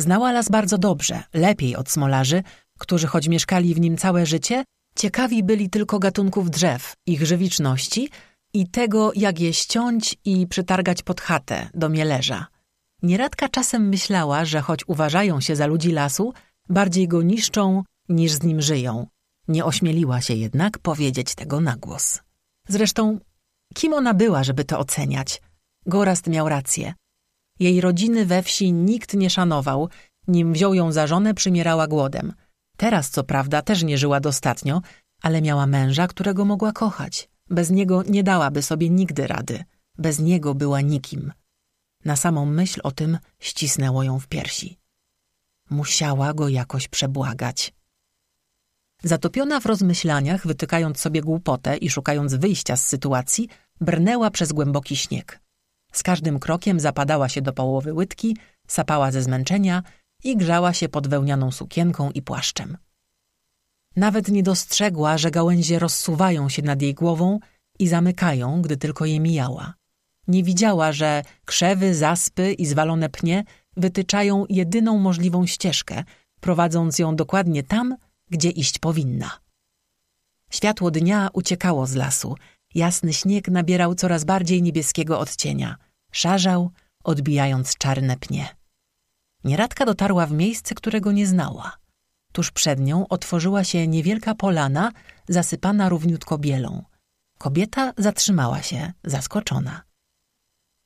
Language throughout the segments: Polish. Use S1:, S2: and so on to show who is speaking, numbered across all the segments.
S1: Znała las bardzo dobrze, lepiej od smolarzy, którzy choć mieszkali w nim całe życie, ciekawi byli tylko gatunków drzew, ich żywiczności i tego, jak je ściąć i przytargać pod chatę, do mielerza. Nieradka czasem myślała, że choć uważają się za ludzi lasu, bardziej go niszczą, niż z nim żyją. Nie ośmieliła się jednak powiedzieć tego na głos. Zresztą, kim ona była, żeby to oceniać? Gorast miał rację. Jej rodziny we wsi nikt nie szanował, nim wziął ją za żonę, przymierała głodem. Teraz, co prawda, też nie żyła dostatnio, ale miała męża, którego mogła kochać. Bez niego nie dałaby sobie nigdy rady. Bez niego była nikim. Na samą myśl o tym ścisnęło ją w piersi. Musiała go jakoś przebłagać. Zatopiona w rozmyślaniach, wytykając sobie głupotę i szukając wyjścia z sytuacji, brnęła przez głęboki śnieg. Z każdym krokiem zapadała się do połowy łydki, sapała ze zmęczenia i grzała się pod wełnianą sukienką i płaszczem. Nawet nie dostrzegła, że gałęzie rozsuwają się nad jej głową i zamykają, gdy tylko je mijała. Nie widziała, że krzewy, zaspy i zwalone pnie wytyczają jedyną możliwą ścieżkę, prowadząc ją dokładnie tam, gdzie iść powinna. Światło dnia uciekało z lasu. Jasny śnieg nabierał coraz bardziej niebieskiego odcienia. Szarzał, odbijając czarne pnie. Nieradka dotarła w miejsce, którego nie znała. Tuż przed nią otworzyła się niewielka polana, zasypana równiutko bielą. Kobieta zatrzymała się, zaskoczona.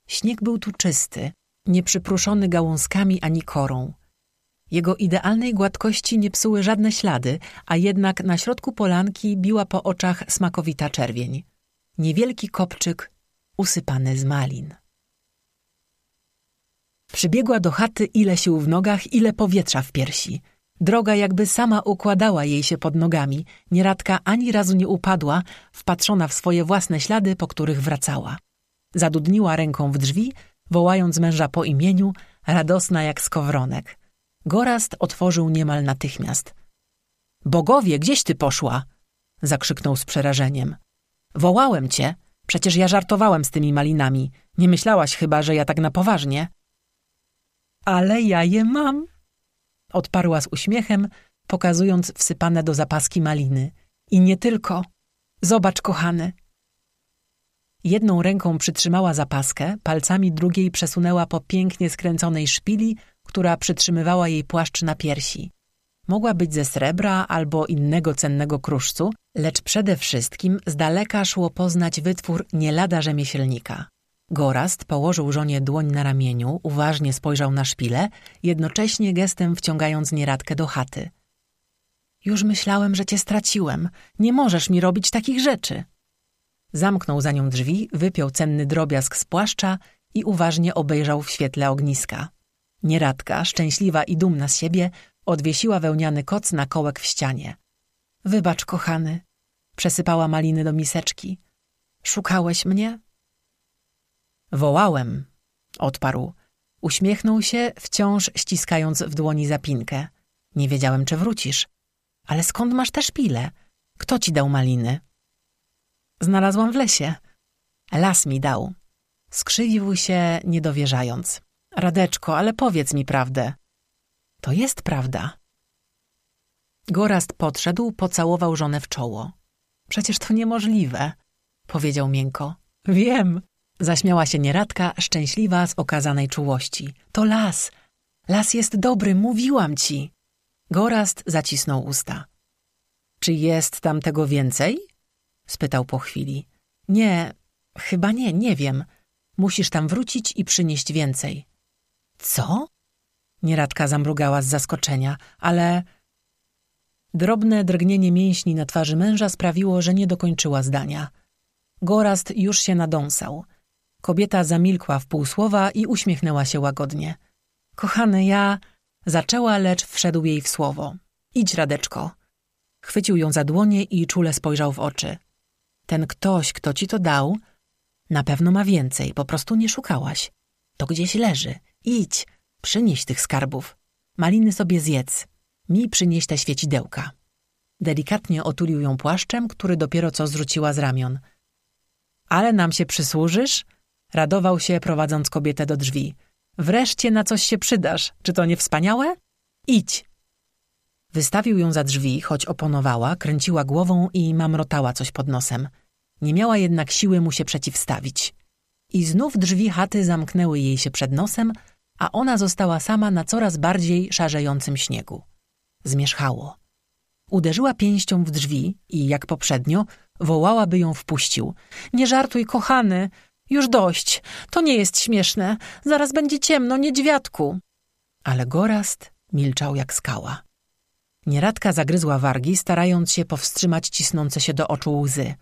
S1: Śnieg był tu czysty, nieprzypruszony gałązkami ani korą. Jego idealnej gładkości nie psuły żadne ślady, a jednak na środku polanki biła po oczach smakowita czerwień. Niewielki kopczyk usypany z malin. Przybiegła do chaty ile sił w nogach, ile powietrza w piersi. Droga jakby sama układała jej się pod nogami. Nieradka ani razu nie upadła, wpatrzona w swoje własne ślady, po których wracała. Zadudniła ręką w drzwi, wołając męża po imieniu, radosna jak skowronek. Gorast otworzył niemal natychmiast. Bogowie, gdzieś ty poszła? zakrzyknął z przerażeniem. Wołałem cię. Przecież ja żartowałem z tymi malinami. Nie myślałaś chyba, że ja tak na poważnie. Ale ja je mam, odparła z uśmiechem, pokazując wsypane do zapaski maliny. I nie tylko. Zobacz, kochany. Jedną ręką przytrzymała zapaskę, palcami drugiej przesunęła po pięknie skręconej szpili, która przytrzymywała jej płaszcz na piersi. Mogła być ze srebra albo innego cennego kruszcu, lecz przede wszystkim z daleka szło poznać wytwór nie lada rzemieślnika. Gorast położył żonie dłoń na ramieniu, uważnie spojrzał na szpilę, jednocześnie gestem wciągając nieradkę do chaty. Już myślałem, że cię straciłem. Nie możesz mi robić takich rzeczy. Zamknął za nią drzwi, wypiął cenny drobiazg z płaszcza i uważnie obejrzał w świetle ogniska. Nieradka, szczęśliwa i dumna z siebie, odwiesiła wełniany koc na kołek w ścianie. Wybacz, kochany, przesypała maliny do miseczki. Szukałeś mnie? Wołałem, odparł. Uśmiechnął się, wciąż ściskając w dłoni zapinkę. Nie wiedziałem, czy wrócisz. Ale skąd masz te szpile? Kto ci dał maliny? Znalazłam w lesie. Las mi dał. Skrzywił się, niedowierzając. Radeczko, ale powiedz mi prawdę. To jest prawda. Gorast podszedł, pocałował żonę w czoło. Przecież to niemożliwe, powiedział miękko. Wiem, zaśmiała się nieradka, szczęśliwa z okazanej czułości. To las. Las jest dobry, mówiłam ci. Gorast zacisnął usta. Czy jest tam tego więcej? spytał po chwili. Nie, chyba nie, nie wiem. Musisz tam wrócić i przynieść więcej. Co? Nieradka zamrugała z zaskoczenia, ale... Drobne drgnienie mięśni na twarzy męża sprawiło, że nie dokończyła zdania. Gorast już się nadąsał. Kobieta zamilkła w pół słowa i uśmiechnęła się łagodnie. Kochany, ja... Zaczęła, lecz wszedł jej w słowo. Idź, Radeczko. Chwycił ją za dłonie i czule spojrzał w oczy. Ten ktoś, kto ci to dał, na pewno ma więcej, po prostu nie szukałaś. To gdzieś leży. Idź, przynieś tych skarbów. Maliny sobie zjedz. Mi przynieś te świecidełka. Delikatnie otulił ją płaszczem, który dopiero co zrzuciła z ramion. Ale nam się przysłużysz? Radował się, prowadząc kobietę do drzwi. Wreszcie na coś się przydasz. Czy to nie wspaniałe? Idź. Wystawił ją za drzwi, choć oponowała, kręciła głową i mamrotała coś pod nosem. Nie miała jednak siły mu się przeciwstawić. I znów drzwi chaty zamknęły jej się przed nosem, a ona została sama na coraz bardziej szarzejącym śniegu. Zmierzchało. Uderzyła pięścią w drzwi i, jak poprzednio, wołała, by ją wpuścił. Nie żartuj, kochany! Już dość! To nie jest śmieszne! Zaraz będzie ciemno, niedźwiadku! Ale Gorast milczał jak skała. Nieradka zagryzła wargi, starając się powstrzymać cisnące się do oczu łzy.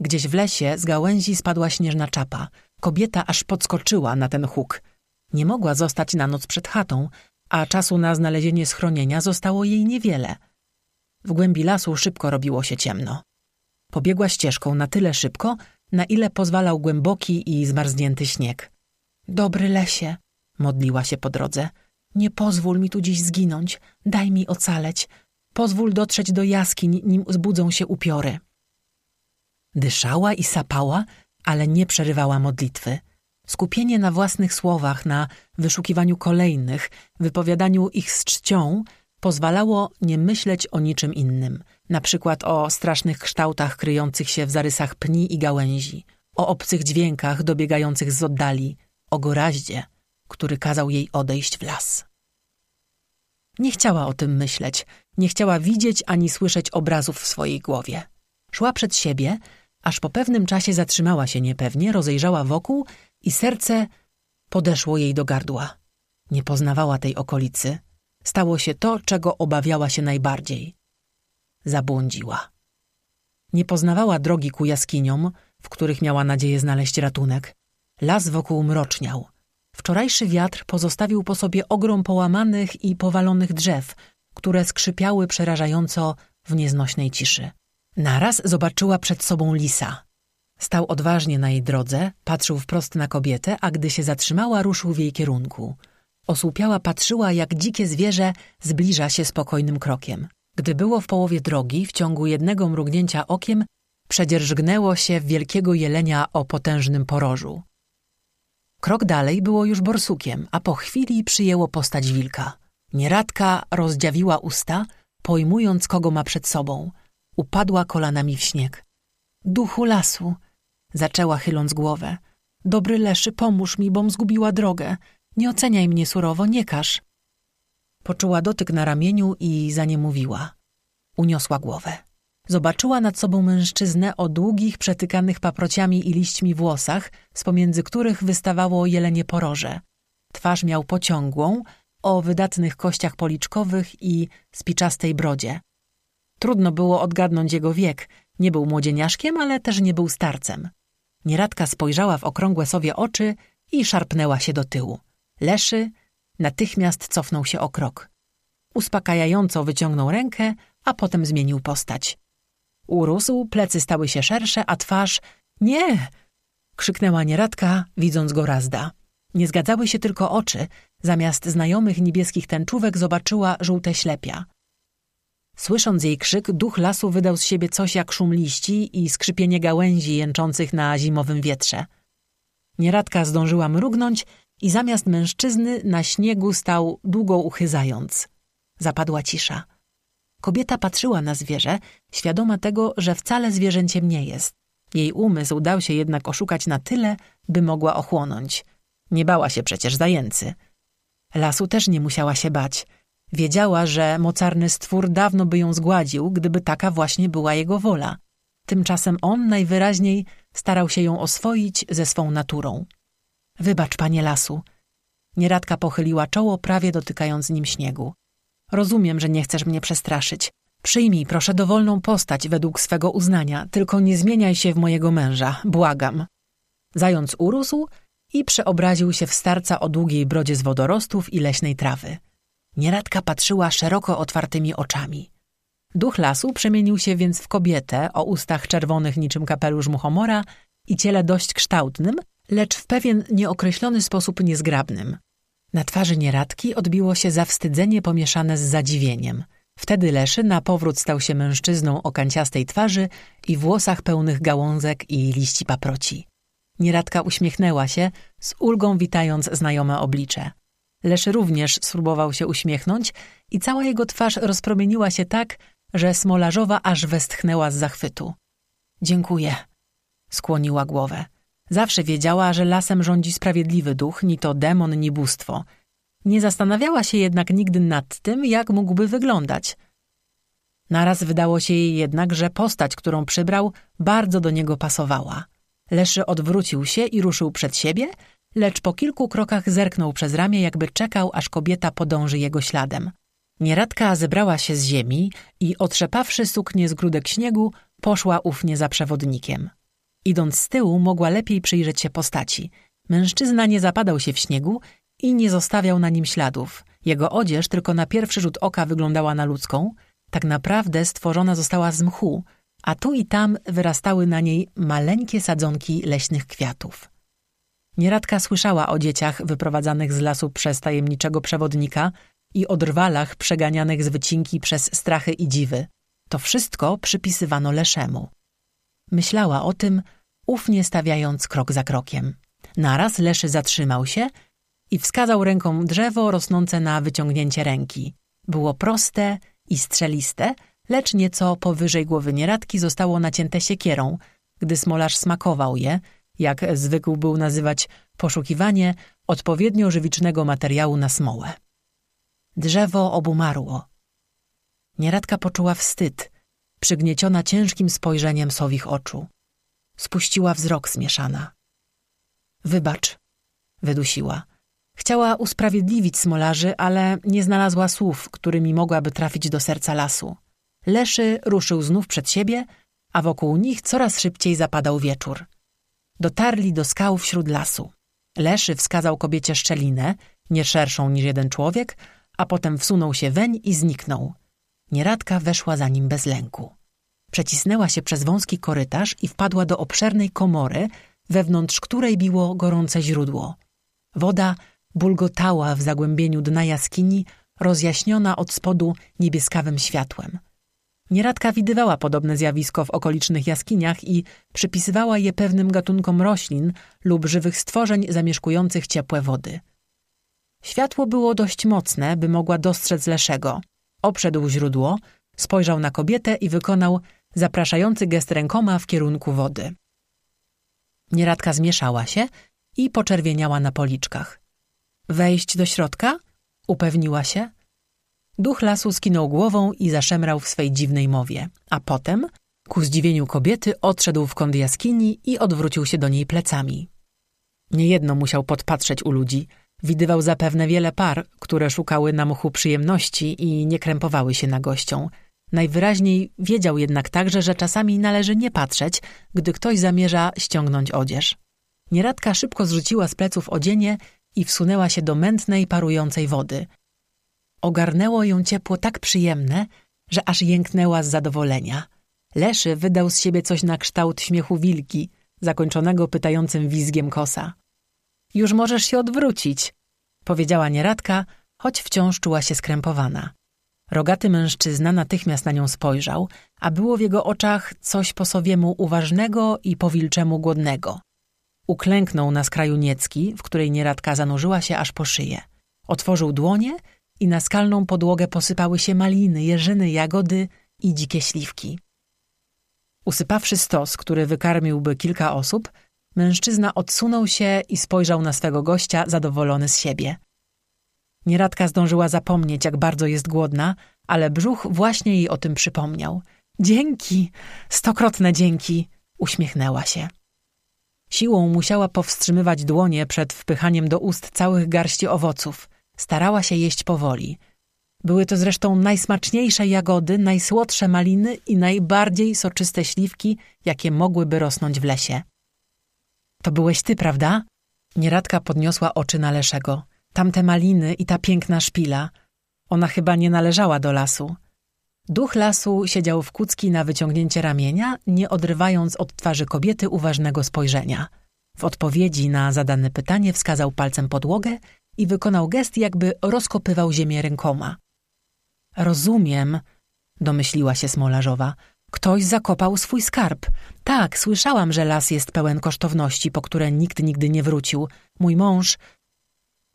S1: Gdzieś w lesie z gałęzi spadła śnieżna czapa. Kobieta aż podskoczyła na ten huk. Nie mogła zostać na noc przed chatą, a czasu na znalezienie schronienia zostało jej niewiele. W głębi lasu szybko robiło się ciemno. Pobiegła ścieżką na tyle szybko, na ile pozwalał głęboki i zmarznięty śnieg. Dobry lesie, modliła się po drodze. Nie pozwól mi tu dziś zginąć, daj mi ocaleć. Pozwól dotrzeć do jaskiń, nim zbudzą się upiory. Dyszała i sapała, ale nie przerywała modlitwy. Skupienie na własnych słowach, na wyszukiwaniu kolejnych, wypowiadaniu ich z czcią, pozwalało nie myśleć o niczym innym, na przykład o strasznych kształtach kryjących się w zarysach pni i gałęzi, o obcych dźwiękach dobiegających z oddali, o goraździe, który kazał jej odejść w las. Nie chciała o tym myśleć, nie chciała widzieć ani słyszeć obrazów w swojej głowie. Szła przed siebie, aż po pewnym czasie zatrzymała się niepewnie, rozejrzała wokół i serce podeszło jej do gardła. Nie poznawała tej okolicy. Stało się to, czego obawiała się najbardziej. Zabłądziła. Nie poznawała drogi ku jaskiniom, w których miała nadzieję znaleźć ratunek. Las wokół mroczniał. Wczorajszy wiatr pozostawił po sobie ogrom połamanych i powalonych drzew, które skrzypiały przerażająco w nieznośnej ciszy. Naraz zobaczyła przed sobą lisa. Stał odważnie na jej drodze, patrzył wprost na kobietę, a gdy się zatrzymała, ruszył w jej kierunku. Osłupiała patrzyła, jak dzikie zwierzę zbliża się spokojnym krokiem. Gdy było w połowie drogi, w ciągu jednego mrugnięcia okiem, przedzierżgnęło się wielkiego jelenia o potężnym porożu. Krok dalej było już borsukiem, a po chwili przyjęło postać wilka. Nieradka rozdziawiła usta, pojmując, kogo ma przed sobą. Upadła kolanami w śnieg. Duchu lasu, zaczęła chyląc głowę. Dobry Leszy, pomóż mi, bom zgubiła drogę. Nie oceniaj mnie surowo, nie każ. Poczuła dotyk na ramieniu i zaniemówiła. Uniosła głowę. Zobaczyła nad sobą mężczyznę o długich, przetykanych paprociami i liśćmi włosach, z pomiędzy których wystawało jelenie poroże. Twarz miał pociągłą, o wydatnych kościach policzkowych i spiczastej brodzie. Trudno było odgadnąć jego wiek. Nie był młodzieniaszkiem, ale też nie był starcem. Nieradka spojrzała w okrągłe sobie oczy i szarpnęła się do tyłu. Leszy natychmiast cofnął się o krok. Uspokajająco wyciągnął rękę, a potem zmienił postać. Urósł, plecy stały się szersze, a twarz... Nie! krzyknęła nieradka, widząc go razda. Nie zgadzały się tylko oczy. Zamiast znajomych niebieskich tęczówek zobaczyła żółte ślepia. Słysząc jej krzyk, duch lasu wydał z siebie coś jak szum liści i skrzypienie gałęzi jęczących na zimowym wietrze. Nieradka zdążyła mrugnąć i zamiast mężczyzny na śniegu stał długo uchyzając. Zapadła cisza. Kobieta patrzyła na zwierzę, świadoma tego, że wcale zwierzęciem nie jest. Jej umysł dał się jednak oszukać na tyle, by mogła ochłonąć. Nie bała się przecież zajęcy. Lasu też nie musiała się bać. Wiedziała, że mocarny stwór dawno by ją zgładził, gdyby taka właśnie była jego wola. Tymczasem on najwyraźniej starał się ją oswoić ze swą naturą. Wybacz, panie lasu. Nieradka pochyliła czoło, prawie dotykając nim śniegu. Rozumiem, że nie chcesz mnie przestraszyć. Przyjmij proszę dowolną postać według swego uznania, tylko nie zmieniaj się w mojego męża, błagam. Zając urósł i przeobraził się w starca o długiej brodzie z wodorostów i leśnej trawy. Nieradka patrzyła szeroko otwartymi oczami. Duch lasu przemienił się więc w kobietę o ustach czerwonych niczym kapelusz muchomora i ciele dość kształtnym, lecz w pewien nieokreślony sposób niezgrabnym. Na twarzy nieradki odbiło się zawstydzenie pomieszane z zadziwieniem. Wtedy Leszy na powrót stał się mężczyzną o kanciastej twarzy i włosach pełnych gałązek i liści paproci. Nieradka uśmiechnęła się, z ulgą witając znajome oblicze. Leszy również spróbował się uśmiechnąć i cała jego twarz rozpromieniła się tak, że Smolarzowa aż westchnęła z zachwytu. Dziękuję, skłoniła głowę. Zawsze wiedziała, że lasem rządzi sprawiedliwy duch, ni to demon, ni bóstwo. Nie zastanawiała się jednak nigdy nad tym, jak mógłby wyglądać. Naraz wydało się jej jednak, że postać, którą przybrał, bardzo do niego pasowała. Leszy odwrócił się i ruszył przed siebie, lecz po kilku krokach zerknął przez ramię, jakby czekał, aż kobieta podąży jego śladem. Nieradka zebrała się z ziemi i otrzepawszy suknię z grudek śniegu, poszła ufnie za przewodnikiem. Idąc z tyłu, mogła lepiej przyjrzeć się postaci. Mężczyzna nie zapadał się w śniegu i nie zostawiał na nim śladów. Jego odzież tylko na pierwszy rzut oka wyglądała na ludzką, tak naprawdę stworzona została z mchu, a tu i tam wyrastały na niej maleńkie sadzonki leśnych kwiatów. Nieradka słyszała o dzieciach wyprowadzanych z lasu przez tajemniczego przewodnika i o drwalach przeganianych z wycinki przez strachy i dziwy. To wszystko przypisywano Leszemu. Myślała o tym, ufnie stawiając krok za krokiem. Naraz Leszy zatrzymał się i wskazał ręką drzewo rosnące na wyciągnięcie ręki. Było proste i strzeliste, lecz nieco powyżej głowy nieradki zostało nacięte siekierą, gdy smolarz smakował je, jak zwykł był nazywać poszukiwanie odpowiednio żywicznego materiału na smołę. Drzewo obumarło. Nieradka poczuła wstyd, przygnieciona ciężkim spojrzeniem sowich oczu. Spuściła wzrok zmieszana. Wybacz, wydusiła. Chciała usprawiedliwić smolarzy, ale nie znalazła słów, którymi mogłaby trafić do serca lasu. Leszy ruszył znów przed siebie, a wokół nich coraz szybciej zapadał wieczór. Dotarli do skał wśród lasu. Leszy wskazał kobiecie szczelinę, nie szerszą niż jeden człowiek, a potem wsunął się weń i zniknął. Nieradka weszła za nim bez lęku. Przecisnęła się przez wąski korytarz i wpadła do obszernej komory, wewnątrz której biło gorące źródło. Woda bulgotała w zagłębieniu dna jaskini, rozjaśniona od spodu niebieskawym światłem. Nieradka widywała podobne zjawisko w okolicznych jaskiniach i przypisywała je pewnym gatunkom roślin lub żywych stworzeń zamieszkujących ciepłe wody. Światło było dość mocne, by mogła dostrzec Leszego. Obszedł źródło, spojrzał na kobietę i wykonał zapraszający gest rękoma w kierunku wody. Nieradka zmieszała się i poczerwieniała na policzkach. Wejść do środka? Upewniła się. Duch lasu skinął głową i zaszemrał w swej dziwnej mowie, a potem, ku zdziwieniu kobiety, odszedł w kąt jaskini i odwrócił się do niej plecami. Niejedno musiał podpatrzeć u ludzi. Widywał zapewne wiele par, które szukały na muchu przyjemności i nie krępowały się na gością. Najwyraźniej wiedział jednak także, że czasami należy nie patrzeć, gdy ktoś zamierza ściągnąć odzież. Nieradka szybko zrzuciła z pleców odzienie i wsunęła się do mętnej, parującej wody. Ogarnęło ją ciepło tak przyjemne, że aż jęknęła z zadowolenia. Leszy wydał z siebie coś na kształt śmiechu wilki, zakończonego pytającym wizgiem kosa. Już możesz się odwrócić, powiedziała nieradka, choć wciąż czuła się skrępowana. Rogaty mężczyzna natychmiast na nią spojrzał, a było w jego oczach coś po sowiemu uważnego i po wilczemu głodnego. Uklęknął na skraju niecki, w której nieradka zanurzyła się aż po szyję. Otworzył dłonie i na skalną podłogę posypały się maliny, jeżyny, jagody i dzikie śliwki. Usypawszy stos, który wykarmiłby kilka osób, mężczyzna odsunął się i spojrzał na swego gościa, zadowolony z siebie. Nieradka zdążyła zapomnieć, jak bardzo jest głodna, ale brzuch właśnie jej o tym przypomniał. Dzięki, stokrotne dzięki, uśmiechnęła się. Siłą musiała powstrzymywać dłonie przed wpychaniem do ust całych garści owoców. Starała się jeść powoli. Były to zresztą najsmaczniejsze jagody, najsłodsze maliny i najbardziej soczyste śliwki, jakie mogłyby rosnąć w lesie. To byłeś ty, prawda? Nieradka podniosła oczy na Leszego. Tamte maliny i ta piękna szpila. Ona chyba nie należała do lasu. Duch lasu siedział w kucki na wyciągnięcie ramienia, nie odrywając od twarzy kobiety uważnego spojrzenia. W odpowiedzi na zadane pytanie wskazał palcem podłogę i wykonał gest, jakby rozkopywał ziemię rękoma. Rozumiem, domyśliła się Smolarzowa. Ktoś zakopał swój skarb. Tak, słyszałam, że las jest pełen kosztowności, po które nikt nigdy nie wrócił. Mój mąż...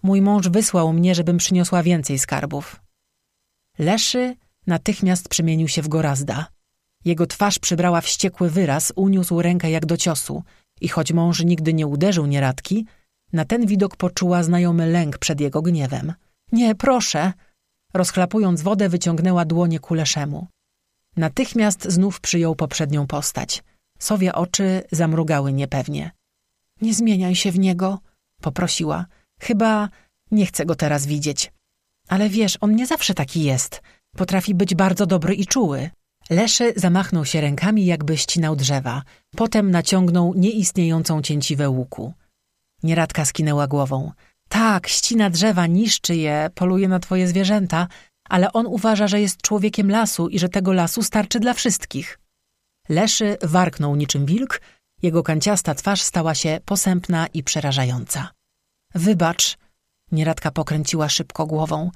S1: Mój mąż wysłał mnie, żebym przyniosła więcej skarbów. Leszy natychmiast przemienił się w Gorazda. Jego twarz przybrała wściekły wyraz, uniósł rękę jak do ciosu i choć mąż nigdy nie uderzył nieradki, na ten widok poczuła znajomy lęk przed jego gniewem. Nie, proszę! Rozchlapując wodę, wyciągnęła dłonie ku Leszemu. Natychmiast znów przyjął poprzednią postać. Sowie oczy zamrugały niepewnie. Nie zmieniaj się w niego, poprosiła. Chyba nie chcę go teraz widzieć. Ale wiesz, on nie zawsze taki jest. Potrafi być bardzo dobry i czuły. Leszy zamachnął się rękami, jakby ścinał drzewa. Potem naciągnął nieistniejącą cięciwę łuku. Nieradka skinęła głową. Tak, ścina drzewa, niszczy je, poluje na twoje zwierzęta, ale on uważa, że jest człowiekiem lasu i że tego lasu starczy dla wszystkich. Leszy warknął niczym wilk, jego kanciasta twarz stała się posępna i przerażająca. Wybacz, nieradka pokręciła szybko głową.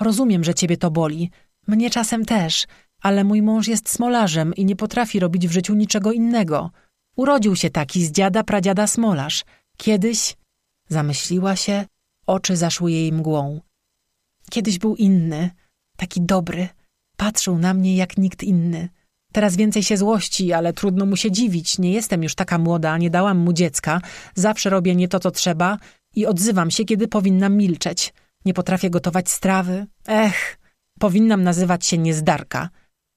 S1: Rozumiem, że ciebie to boli. Mnie czasem też, ale mój mąż jest smolarzem i nie potrafi robić w życiu niczego innego. Urodził się taki z dziada pradziada smolarz. Kiedyś, zamyśliła się, oczy zaszły jej mgłą. Kiedyś był inny, taki dobry. Patrzył na mnie jak nikt inny. Teraz więcej się złości, ale trudno mu się dziwić. Nie jestem już taka młoda, nie dałam mu dziecka. Zawsze robię nie to, co trzeba i odzywam się, kiedy powinnam milczeć. Nie potrafię gotować strawy. Ech, powinnam nazywać się niezdarka.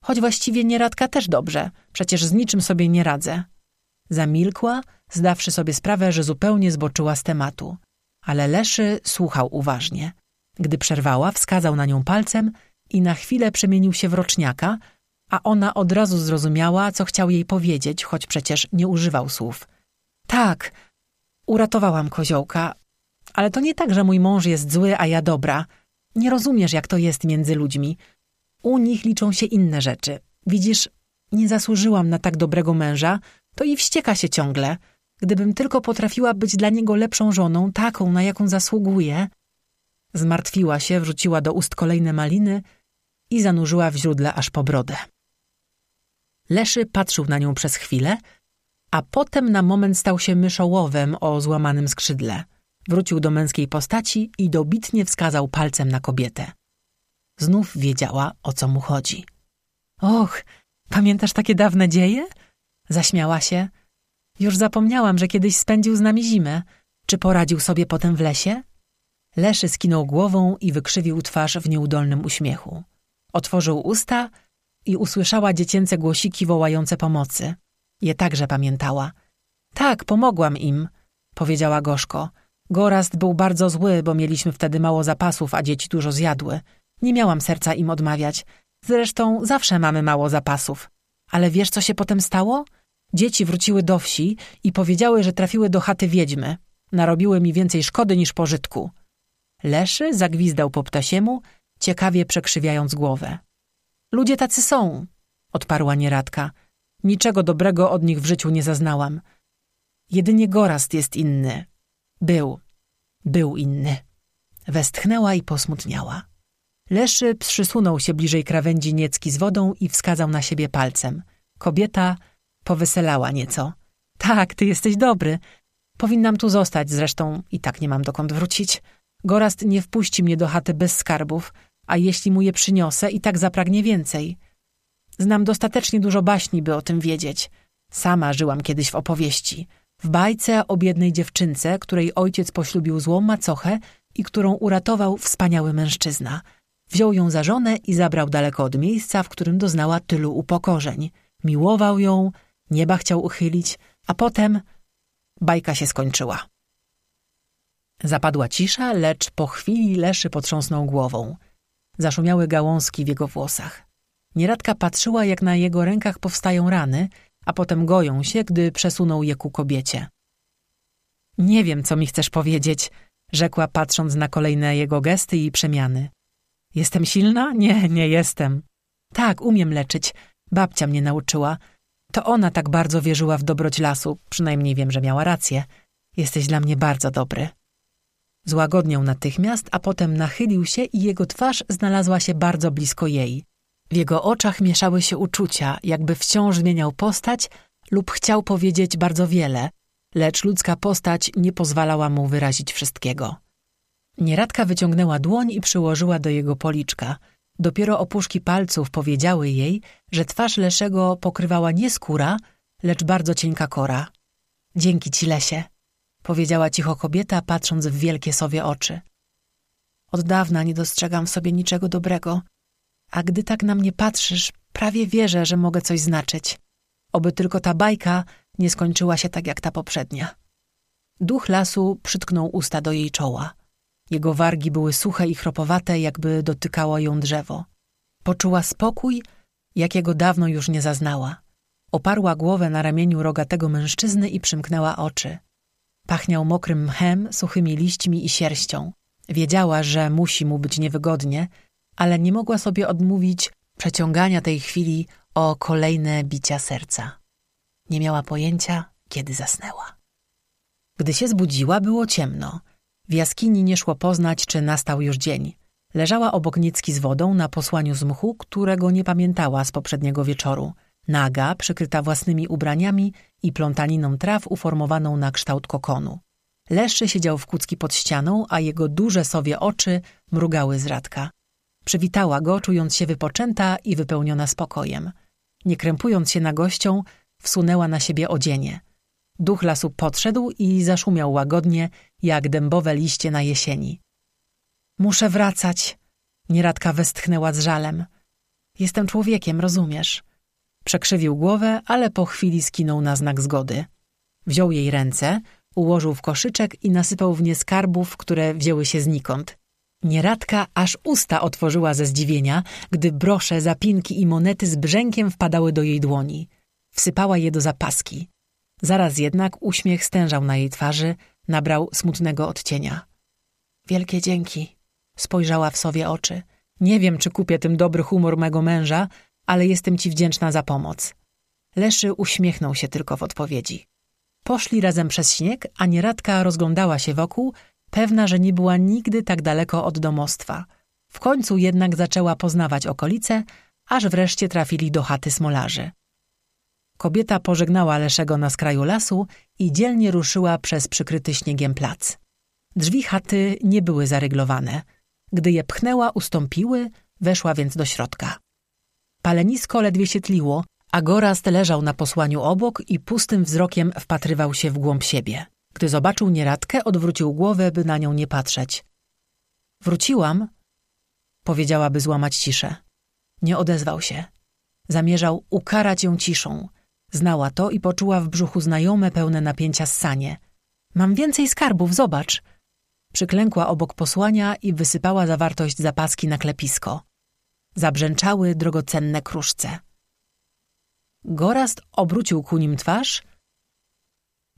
S1: Choć właściwie nieradka też dobrze. Przecież z niczym sobie nie radzę. Zamilkła, zdawszy sobie sprawę, że zupełnie zboczyła z tematu. Ale Leszy słuchał uważnie. Gdy przerwała, wskazał na nią palcem i na chwilę przemienił się w roczniaka, a ona od razu zrozumiała, co chciał jej powiedzieć, choć przecież nie używał słów. Tak, uratowałam koziołka, ale to nie tak, że mój mąż jest zły, a ja dobra. Nie rozumiesz, jak to jest między ludźmi. U nich liczą się inne rzeczy. Widzisz, nie zasłużyłam na tak dobrego męża, to i wścieka się ciągle. Gdybym tylko potrafiła być dla niego lepszą żoną, taką, na jaką zasługuje. Zmartwiła się, wrzuciła do ust kolejne maliny i zanurzyła w źródle aż po brodę. Leszy patrzył na nią przez chwilę, a potem na moment stał się myszołowem o złamanym skrzydle. Wrócił do męskiej postaci i dobitnie wskazał palcem na kobietę. Znów wiedziała, o co mu chodzi. Och, pamiętasz takie dawne dzieje? Zaśmiała się. Już zapomniałam, że kiedyś spędził z nami zimę. Czy poradził sobie potem w lesie? Leszy skinął głową i wykrzywił twarz w nieudolnym uśmiechu. Otworzył usta i usłyszała dziecięce głosiki wołające pomocy. Je także pamiętała. Tak, pomogłam im, powiedziała gorzko. Gorast był bardzo zły, bo mieliśmy wtedy mało zapasów, a dzieci dużo zjadły. Nie miałam serca im odmawiać. Zresztą zawsze mamy mało zapasów. Ale wiesz, co się potem stało? Dzieci wróciły do wsi i powiedziały, że trafiły do chaty wiedźmy. Narobiły mi więcej szkody niż pożytku. Leszy zagwizdał po ptasiemu, ciekawie przekrzywiając głowę. Ludzie tacy są, odparła nieradka. Niczego dobrego od nich w życiu nie zaznałam. Jedynie Gorast jest inny. Był. Był inny. Westchnęła i posmutniała. Leszy przysunął się bliżej krawędzi niecki z wodą i wskazał na siebie palcem. Kobieta powyselała nieco. Tak, ty jesteś dobry. Powinnam tu zostać, zresztą i tak nie mam dokąd wrócić. Gorast nie wpuści mnie do chaty bez skarbów, a jeśli mu je przyniosę, i tak zapragnie więcej. Znam dostatecznie dużo baśni, by o tym wiedzieć. Sama żyłam kiedyś w opowieści. W bajce o biednej dziewczynce, której ojciec poślubił złą macochę i którą uratował wspaniały mężczyzna. Wziął ją za żonę i zabrał daleko od miejsca, w którym doznała tylu upokorzeń. Miłował ją, nieba chciał uchylić, a potem bajka się skończyła. Zapadła cisza, lecz po chwili Leszy potrząsnął głową. Zaszumiały gałązki w jego włosach. Nieradka patrzyła, jak na jego rękach powstają rany, a potem goją się, gdy przesunął je ku kobiecie. Nie wiem, co mi chcesz powiedzieć, rzekła, patrząc na kolejne jego gesty i przemiany. Jestem silna? Nie, nie jestem. Tak, umiem leczyć. Babcia mnie nauczyła. To ona tak bardzo wierzyła w dobroć lasu, przynajmniej wiem, że miała rację. Jesteś dla mnie bardzo dobry. Złagodniał natychmiast, a potem nachylił się i jego twarz znalazła się bardzo blisko jej. W jego oczach mieszały się uczucia, jakby wciąż zmieniał postać lub chciał powiedzieć bardzo wiele, lecz ludzka postać nie pozwalała mu wyrazić wszystkiego. Nieradka wyciągnęła dłoń i przyłożyła do jego policzka. Dopiero opuszki palców powiedziały jej, że twarz Leszego pokrywała nie skóra, lecz bardzo cienka kora. Dzięki ci, Lesie, powiedziała cicho kobieta, patrząc w wielkie sowie oczy. Od dawna nie dostrzegam w sobie niczego dobrego, a gdy tak na mnie patrzysz, prawie wierzę, że mogę coś znaczyć. Oby tylko ta bajka nie skończyła się tak jak ta poprzednia. Duch lasu przytknął usta do jej czoła. Jego wargi były suche i chropowate, jakby dotykało ją drzewo. Poczuła spokój, jakiego dawno już nie zaznała. Oparła głowę na ramieniu rogatego mężczyzny i przymknęła oczy. Pachniał mokrym mchem, suchymi liśćmi i sierścią. Wiedziała, że musi mu być niewygodnie, ale nie mogła sobie odmówić przeciągania tej chwili o kolejne bicia serca. Nie miała pojęcia, kiedy zasnęła. Gdy się zbudziła, było ciemno. W jaskini nie szło poznać, czy nastał już dzień. Leżała obok niecki z wodą na posłaniu z mchu, którego nie pamiętała z poprzedniego wieczoru. Naga, przykryta własnymi ubraniami i plątaniną traw uformowaną na kształt kokonu. Leszczy siedział w kucki pod ścianą, a jego duże sowie oczy mrugały z radka. Przywitała go, czując się wypoczęta i wypełniona spokojem. Nie krępując się na gością, wsunęła na siebie odzienie. Duch lasu podszedł i zaszumiał łagodnie, jak dębowe liście na jesieni. Muszę wracać, nieradka westchnęła z żalem. Jestem człowiekiem, rozumiesz? Przekrzywił głowę, ale po chwili skinął na znak zgody. Wziął jej ręce, ułożył w koszyczek i nasypał w nie skarbów, które wzięły się znikąd. Nieradka aż usta otworzyła ze zdziwienia, gdy brosze, zapinki i monety z brzękiem wpadały do jej dłoni. Wsypała je do zapaski. Zaraz jednak uśmiech stężał na jej twarzy, nabrał smutnego odcienia. Wielkie dzięki. Spojrzała w sobie oczy. Nie wiem, czy kupię tym dobry humor mego męża, ale jestem ci wdzięczna za pomoc. Leszy uśmiechnął się tylko w odpowiedzi. Poszli razem przez śnieg, a nieradka rozglądała się wokół, pewna, że nie była nigdy tak daleko od domostwa. W końcu jednak zaczęła poznawać okolice, aż wreszcie trafili do chaty smolarzy. Kobieta pożegnała Leszego na skraju lasu i dzielnie ruszyła przez przykryty śniegiem plac. Drzwi chaty nie były zaryglowane. Gdy je pchnęła, ustąpiły, weszła więc do środka. Palenisko ledwie się tliło, a Gorast leżał na posłaniu obok i pustym wzrokiem wpatrywał się w głąb siebie. Gdy zobaczył nieradkę, odwrócił głowę, by na nią nie patrzeć. Wróciłam, powiedziała, by złamać ciszę. Nie odezwał się. Zamierzał ukarać ją ciszą. Znała to i poczuła w brzuchu znajome, pełne napięcia ssanie. Mam więcej skarbów, zobacz. Przyklękła obok posłania i wysypała zawartość zapaski na klepisko. Zabrzęczały drogocenne kruszce. Gorast obrócił ku nim twarz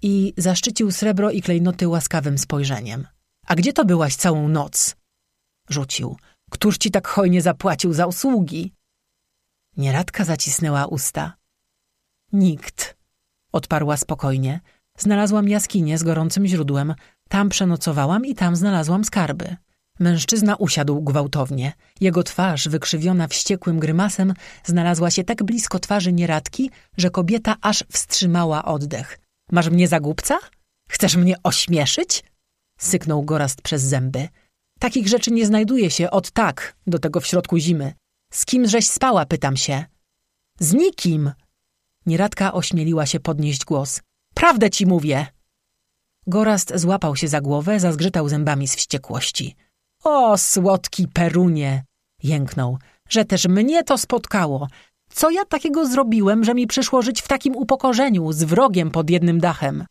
S1: i zaszczycił srebro i klejnoty łaskawym spojrzeniem. A gdzie to byłaś całą noc? Rzucił. Któż ci tak hojnie zapłacił za usługi? Nieradka zacisnęła usta. Nikt, odparła spokojnie. Znalazłam jaskinię z gorącym źródłem, tam przenocowałam i tam znalazłam skarby. Mężczyzna usiadł gwałtownie. Jego twarz, wykrzywiona wściekłym grymasem, znalazła się tak blisko twarzy nieradki, że kobieta aż wstrzymała oddech. Masz mnie za głupca? Chcesz mnie ośmieszyć? Syknął Gorast przez zęby. Takich rzeczy nie znajduje się od tak, do tego w środku zimy. Z kim żeś spała, pytam się. Z nikim! Nieradka ośmieliła się podnieść głos. Prawdę ci mówię! Gorast złapał się za głowę, zazgrzytał zębami z wściekłości. O, słodki Perunie! Jęknął. Że też mnie to spotkało. Co ja takiego zrobiłem, że mi przyszło żyć w takim upokorzeniu, z wrogiem pod jednym dachem?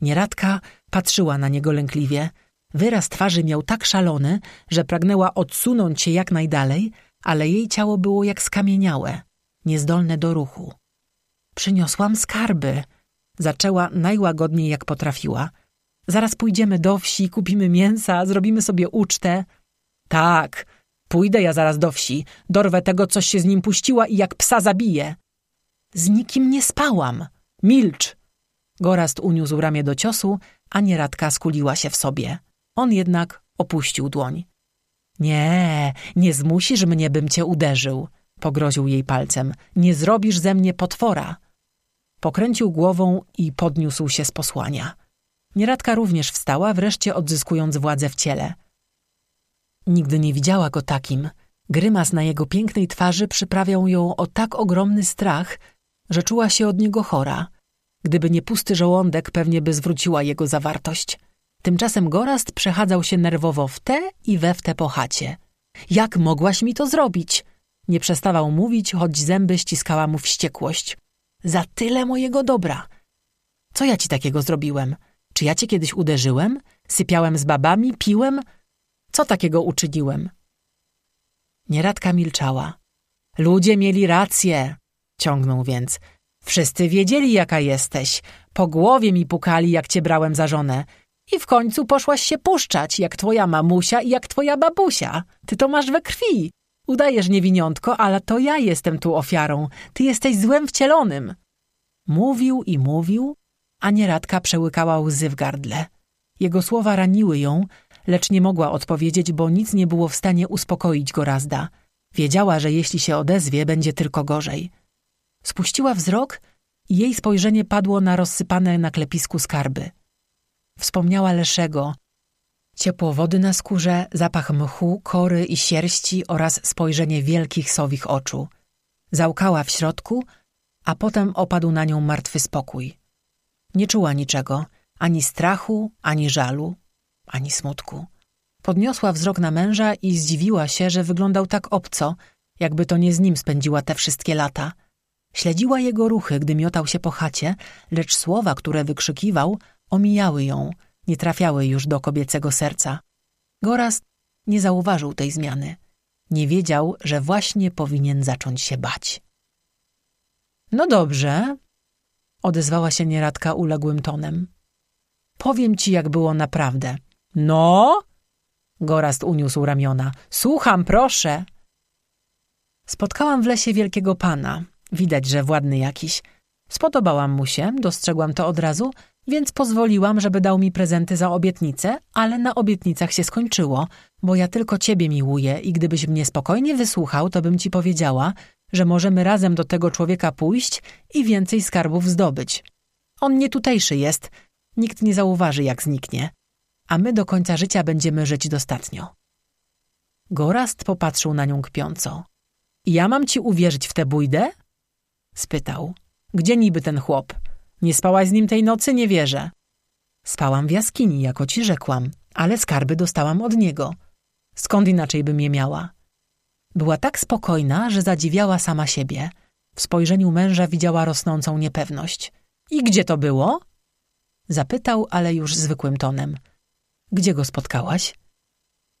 S1: Nieradka patrzyła na niego lękliwie. Wyraz twarzy miał tak szalony, że pragnęła odsunąć się jak najdalej, ale jej ciało było jak skamieniałe, niezdolne do ruchu. Przyniosłam skarby. Zaczęła najłagodniej jak potrafiła. Zaraz pójdziemy do wsi, kupimy mięsa, zrobimy sobie ucztę. Tak, pójdę ja zaraz do wsi, dorwę tego, coś się z nim puściła i jak psa zabiję. Z nikim nie spałam. Milcz! Gorast uniósł ramię do ciosu, a nieradka skuliła się w sobie. On jednak opuścił dłoń. Nie, nie zmusisz mnie, bym cię uderzył. pogroził jej palcem. Nie zrobisz ze mnie potwora. Pokręcił głową i podniósł się z posłania. Nieradka również wstała, wreszcie odzyskując władzę w ciele. Nigdy nie widziała go takim. Grymas na jego pięknej twarzy przyprawiał ją o tak ogromny strach, że czuła się od niego chora. Gdyby nie pusty żołądek, pewnie by zwróciła jego zawartość. Tymczasem Gorast przechadzał się nerwowo w te i we w te po chacie. Jak mogłaś mi to zrobić? Nie przestawał mówić, choć zęby ściskała mu wściekłość. Za tyle mojego dobra. Co ja ci takiego zrobiłem? Czy ja cię kiedyś uderzyłem? Sypiałem z babami? Piłem? Co takiego uczyniłem? Nieradka milczała. Ludzie mieli rację, ciągnął więc. Wszyscy wiedzieli, jaka jesteś. Po głowie mi pukali, jak cię brałem za żonę. I w końcu poszłaś się puszczać, jak twoja mamusia i jak twoja babusia. Ty to masz we krwi. Udajesz niewiniątko, ale to ja jestem tu ofiarą. Ty jesteś złem wcielonym. Mówił i mówił, a nieradka przełykała łzy w gardle. Jego słowa raniły ją, lecz nie mogła odpowiedzieć, bo nic nie było w stanie uspokoić go razda. Wiedziała, że jeśli się odezwie, będzie tylko gorzej. Spuściła wzrok i jej spojrzenie padło na rozsypane na klepisku skarby. Wspomniała Leszego. Ciepło wody na skórze, zapach mchu, kory i sierści oraz spojrzenie wielkich sowich oczu. Załkała w środku, a potem opadł na nią martwy spokój. Nie czuła niczego, ani strachu, ani żalu, ani smutku. Podniosła wzrok na męża i zdziwiła się, że wyglądał tak obco, jakby to nie z nim spędziła te wszystkie lata. Śledziła jego ruchy, gdy miotał się po chacie, lecz słowa, które wykrzykiwał, omijały ją, nie trafiały już do kobiecego serca. Gorast nie zauważył tej zmiany. Nie wiedział, że właśnie powinien zacząć się bać. No dobrze, odezwała się nieradka uległym tonem. Powiem ci, jak było naprawdę. No? Gorast uniósł ramiona. Słucham, proszę. Spotkałam w lesie wielkiego pana. Widać, że władny jakiś. Spodobałam mu się, dostrzegłam to od razu, więc pozwoliłam, żeby dał mi prezenty za obietnicę, ale na obietnicach się skończyło, bo ja tylko ciebie miłuję i gdybyś mnie spokojnie wysłuchał, to bym ci powiedziała, że możemy razem do tego człowieka pójść i więcej skarbów zdobyć. On nie tutejszy jest, nikt nie zauważy, jak zniknie, a my do końca życia będziemy żyć dostatnio. Gorast popatrzył na nią kpiąco. Ja mam ci uwierzyć w tę bójdę? spytał. Gdzie niby ten chłop? Nie spałaś z nim tej nocy? Nie wierzę. Spałam w jaskini, jako ci rzekłam, ale skarby dostałam od niego. Skąd inaczej bym je miała? Była tak spokojna, że zadziwiała sama siebie. W spojrzeniu męża widziała rosnącą niepewność. I gdzie to było? Zapytał, ale już zwykłym tonem. Gdzie go spotkałaś?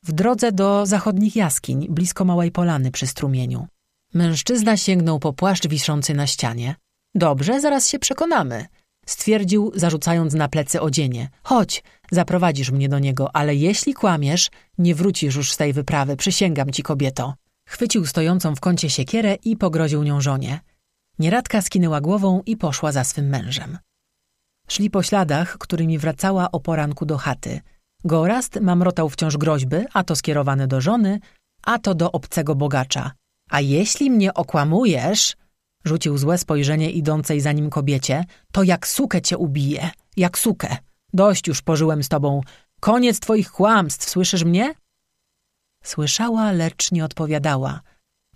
S1: W drodze do zachodnich jaskiń, blisko małej polany przy strumieniu. Mężczyzna sięgnął po płaszcz wiszący na ścianie. Dobrze, zaraz się przekonamy. Stwierdził, zarzucając na plecy odzienie. Chodź, zaprowadzisz mnie do niego, ale jeśli kłamiesz, nie wrócisz już z tej wyprawy, przysięgam ci, kobieto. Chwycił stojącą w kącie siekierę i pogroził nią żonie. Nieradka skinęła głową i poszła za swym mężem. Szli po śladach, którymi wracała o poranku do chaty. Gorast mamrotał wciąż groźby, a to skierowane do żony, a to do obcego bogacza. A jeśli mnie okłamujesz, rzucił złe spojrzenie idącej za nim kobiecie, to jak sukę cię ubiję, jak sukę. Dość już pożyłem z tobą. Koniec twoich kłamstw, słyszysz mnie? Słyszała, lecz nie odpowiadała.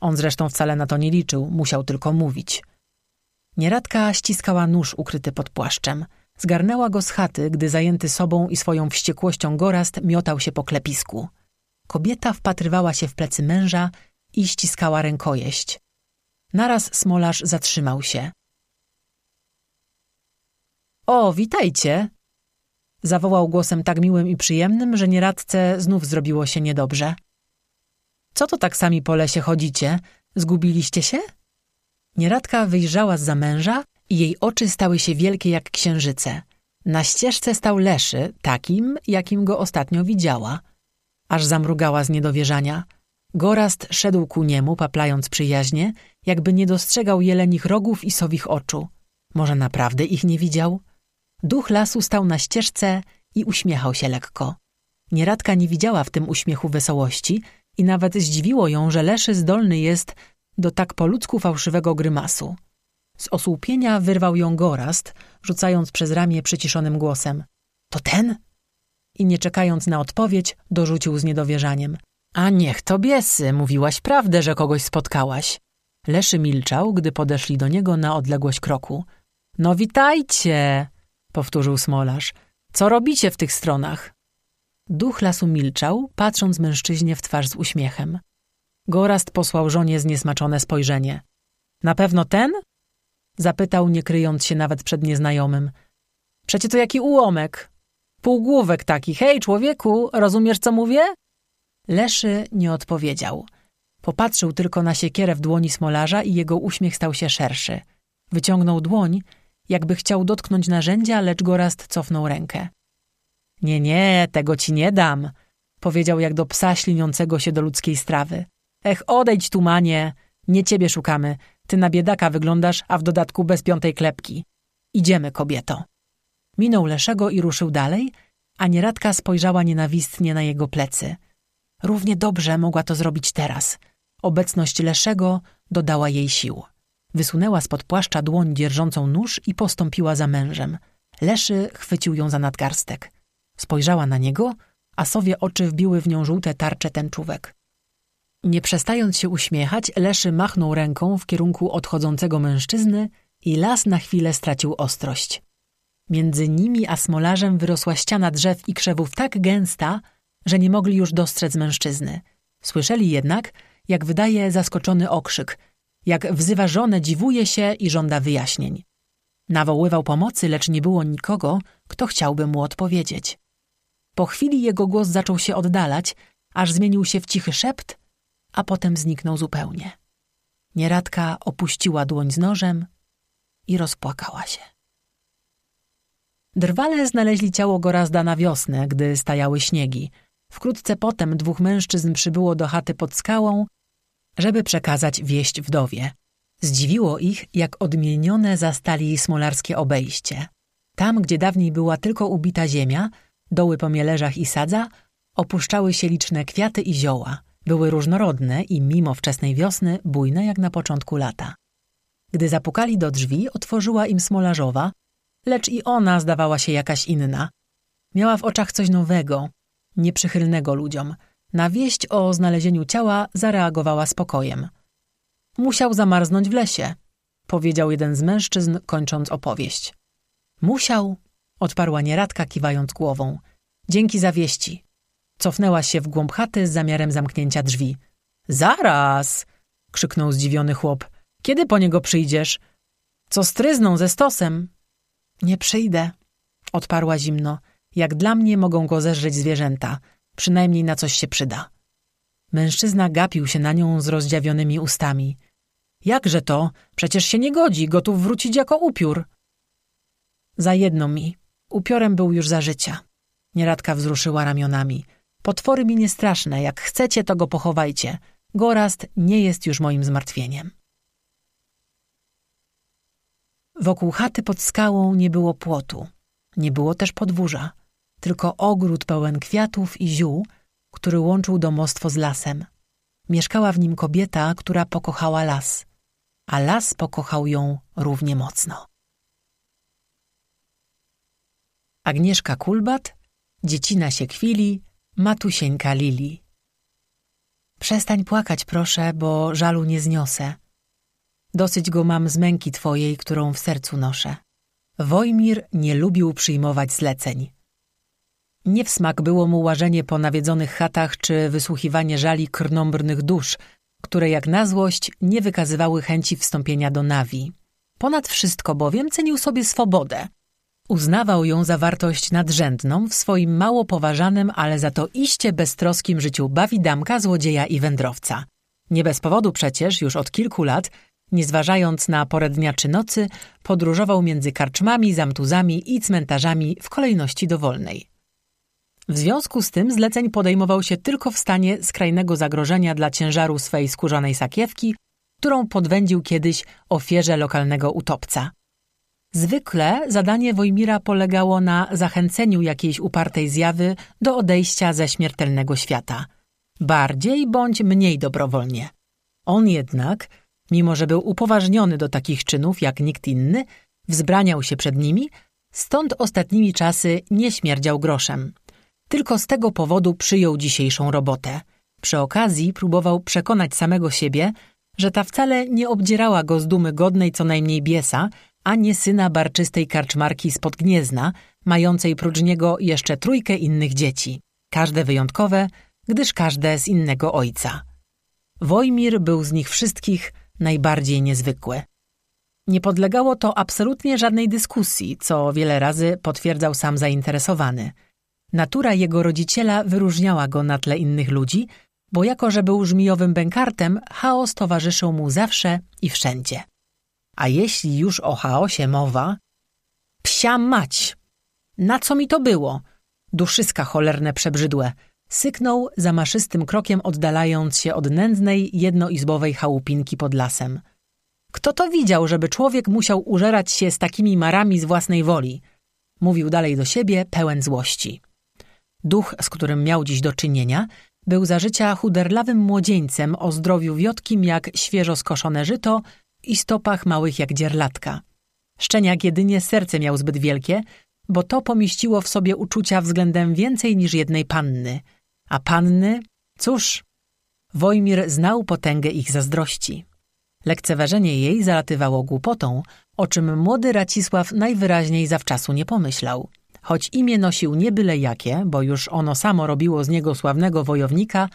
S1: On zresztą wcale na to nie liczył, musiał tylko mówić. Nieradka ściskała nóż ukryty pod płaszczem. Zgarnęła go z chaty, gdy zajęty sobą i swoją wściekłością Gorast miotał się po klepisku. Kobieta wpatrywała się w plecy męża i ściskała rękojeść. Naraz smolarz zatrzymał się. O, witajcie! Zawołał głosem tak miłym i przyjemnym, że nieradce znów zrobiło się niedobrze. Co to tak sami po lesie chodzicie? Zgubiliście się? Nieradka wyjrzała za męża i jej oczy stały się wielkie jak księżyce. Na ścieżce stał Leszy, takim, jakim go ostatnio widziała. Aż zamrugała z niedowierzania. Gorast szedł ku niemu, paplając przyjaźnie, jakby nie dostrzegał jelenich rogów i sowich oczu. Może naprawdę ich nie widział? Duch lasu stał na ścieżce i uśmiechał się lekko. Nieradka nie widziała w tym uśmiechu wesołości i nawet zdziwiło ją, że Leszy zdolny jest do tak po ludzku fałszywego grymasu. Z osłupienia wyrwał ją Gorast, rzucając przez ramię przyciszonym głosem. To ten? I nie czekając na odpowiedź, dorzucił z niedowierzaniem. A niech to biesy, mówiłaś prawdę, że kogoś spotkałaś. Leszy milczał, gdy podeszli do niego na odległość kroku. No witajcie, powtórzył Smolarz. Co robicie w tych stronach? Duch lasu milczał, patrząc mężczyźnie w twarz z uśmiechem. Gorast posłał żonie zniesmaczone spojrzenie. Na pewno ten? Zapytał, nie kryjąc się nawet przed nieznajomym. Przecie to jaki ułomek. Półgłówek taki. Hej, człowieku, rozumiesz, co mówię? Leszy nie odpowiedział. Popatrzył tylko na siekierę w dłoni smolarza i jego uśmiech stał się szerszy. Wyciągnął dłoń, jakby chciał dotknąć narzędzia, lecz Gorast cofnął rękę. Nie, nie, tego ci nie dam, powiedział jak do psa śliniącego się do ludzkiej strawy. Ech, odejdź, tumanie, nie ciebie szukamy. Ty na biedaka wyglądasz, a w dodatku bez piątej klepki. Idziemy, kobieto. Minął Leszego i ruszył dalej, a nieradka spojrzała nienawistnie na jego plecy. Równie dobrze mogła to zrobić teraz. Obecność Leszego dodała jej sił. Wysunęła spod płaszcza dłoń dzierżącą nóż i postąpiła za mężem. Leszy chwycił ją za nadgarstek. Spojrzała na niego, a sowie oczy wbiły w nią żółte tarcze tęczówek. Nie przestając się uśmiechać, Leszy machnął ręką w kierunku odchodzącego mężczyzny i las na chwilę stracił ostrość. Między nimi a smolarzem wyrosła ściana drzew i krzewów tak gęsta, że nie mogli już dostrzec mężczyzny. Słyszeli jednak, jak wydaje zaskoczony okrzyk, jak wzywa żonę, dziwuje się i żąda wyjaśnień. Nawoływał pomocy, lecz nie było nikogo, kto chciałby mu odpowiedzieć. Po chwili jego głos zaczął się oddalać, aż zmienił się w cichy szept, a potem zniknął zupełnie. Nieradka opuściła dłoń z nożem i rozpłakała się. Drwale znaleźli ciało Gorazda na wiosnę, gdy stajały śniegi. Wkrótce potem dwóch mężczyzn przybyło do chaty pod skałą, żeby przekazać wieść wdowie. Zdziwiło ich, jak odmienione zastali smolarskie obejście. Tam, gdzie dawniej była tylko ubita ziemia, doły po mielerzach i sadza, opuszczały się liczne kwiaty i zioła. Były różnorodne i mimo wczesnej wiosny bujne jak na początku lata. Gdy zapukali do drzwi, otworzyła im smolarzowa, lecz i ona zdawała się jakaś inna. Miała w oczach coś nowego, nieprzychylnego ludziom. Na wieść o znalezieniu ciała zareagowała spokojem. Musiał zamarznąć w lesie, powiedział jeden z mężczyzn, kończąc opowieść. Musiał, odparła nieradka, kiwając głową. Dzięki za wieści. Cofnęła się w głąb chaty z zamiarem zamknięcia drzwi. Zaraz! krzyknął zdziwiony chłop. Kiedy po niego przyjdziesz? Co z tryzną ze stosem? Nie przyjdę, odparła zimno. Jak dla mnie mogą go zeżreć zwierzęta. Przynajmniej na coś się przyda. Mężczyzna gapił się na nią z rozdziawionymi ustami. Jakże to? Przecież się nie godzi, gotów wrócić jako upiór. Za jedno mi. Upiorem był już za życia. Nieradka wzruszyła ramionami. Potwory mi nie straszne, jak chcecie, to go pochowajcie. Gorast nie jest już moim zmartwieniem. Wokół chaty pod skałą nie było płotu. Nie było też podwórza, tylko ogród pełen kwiatów i ziół, który łączył domostwo z lasem. Mieszkała w nim kobieta, która pokochała las, a las pokochał ją równie mocno. Agnieszka Kulbat, dziecina się kwili, matusieńka Lili. Przestań płakać, proszę, bo żalu nie zniosę. Dosyć go mam z męki twojej, którą w sercu noszę. Wojmir nie lubił przyjmować zleceń. Nie w smak było mu łażenie po nawiedzonych chatach czy wysłuchiwanie żali krnąbrnych dusz, które jak na złość nie wykazywały chęci wstąpienia do nawi. Ponad wszystko bowiem cenił sobie swobodę. Uznawał ją za wartość nadrzędną w swoim mało poważanym, ale za to iście beztroskim życiu bawidamka, złodzieja i wędrowca. Nie bez powodu przecież już od kilku lat, nie zważając na porę dnia czy nocy, podróżował między karczmami, zamtuzami i cmentarzami w kolejności dowolnej. W związku z tym zleceń podejmował się tylko w stanie skrajnego zagrożenia dla ciężaru swej skórzanej sakiewki, którą podwędził kiedyś ofierze lokalnego utopca. Zwykle zadanie Wojmira polegało na zachęceniu jakiejś upartej zjawy do odejścia ze śmiertelnego świata. Bardziej bądź mniej dobrowolnie. On jednak Mimo, że był upoważniony do takich czynów jak nikt inny, wzbraniał się przed nimi, stąd ostatnimi czasy nie śmierdział groszem. Tylko z tego powodu przyjął dzisiejszą robotę. Przy okazji próbował przekonać samego siebie, że ta wcale nie obdzierała go z dumy godnej co najmniej biesa, a nie syna barczystej karczmarki spod Gniezna, mającej prócz niego jeszcze trójkę innych dzieci. Każde wyjątkowe, gdyż każde z innego ojca. Wojmir był z nich wszystkich najbardziej niezwykły. Nie podlegało to absolutnie żadnej dyskusji, co wiele razy potwierdzał sam zainteresowany. Natura jego rodziciela wyróżniała go na tle innych ludzi, bo jako że był żmijowym bękartem, chaos towarzyszył mu zawsze i wszędzie. A jeśli już o chaosie mowa... Psia mać! Na co mi to było? Duszyska cholerne przebrzydłe. Syknął zamaszystym krokiem oddalając się od nędznej, jednoizbowej chałupinki pod lasem. Kto to widział, żeby człowiek musiał użerać się z takimi marami z własnej woli? Mówił dalej do siebie, pełen złości. Duch, z którym miał dziś do czynienia, był za życia chuderlawym młodzieńcem o zdrowiu wiotkim jak świeżo skoszone żyto i stopach małych jak dzierlatka. Szczeniak jedynie serce miał zbyt wielkie, bo to pomieściło w sobie uczucia względem więcej niż jednej panny. A panny, cóż, Wojmir znał potęgę ich zazdrości. Lekceważenie jej zalatywało głupotą, o czym młody Racisław najwyraźniej zawczasu nie pomyślał. Choć imię nosił nie byle jakie, bo już ono samo robiło z niego sławnego wojownika,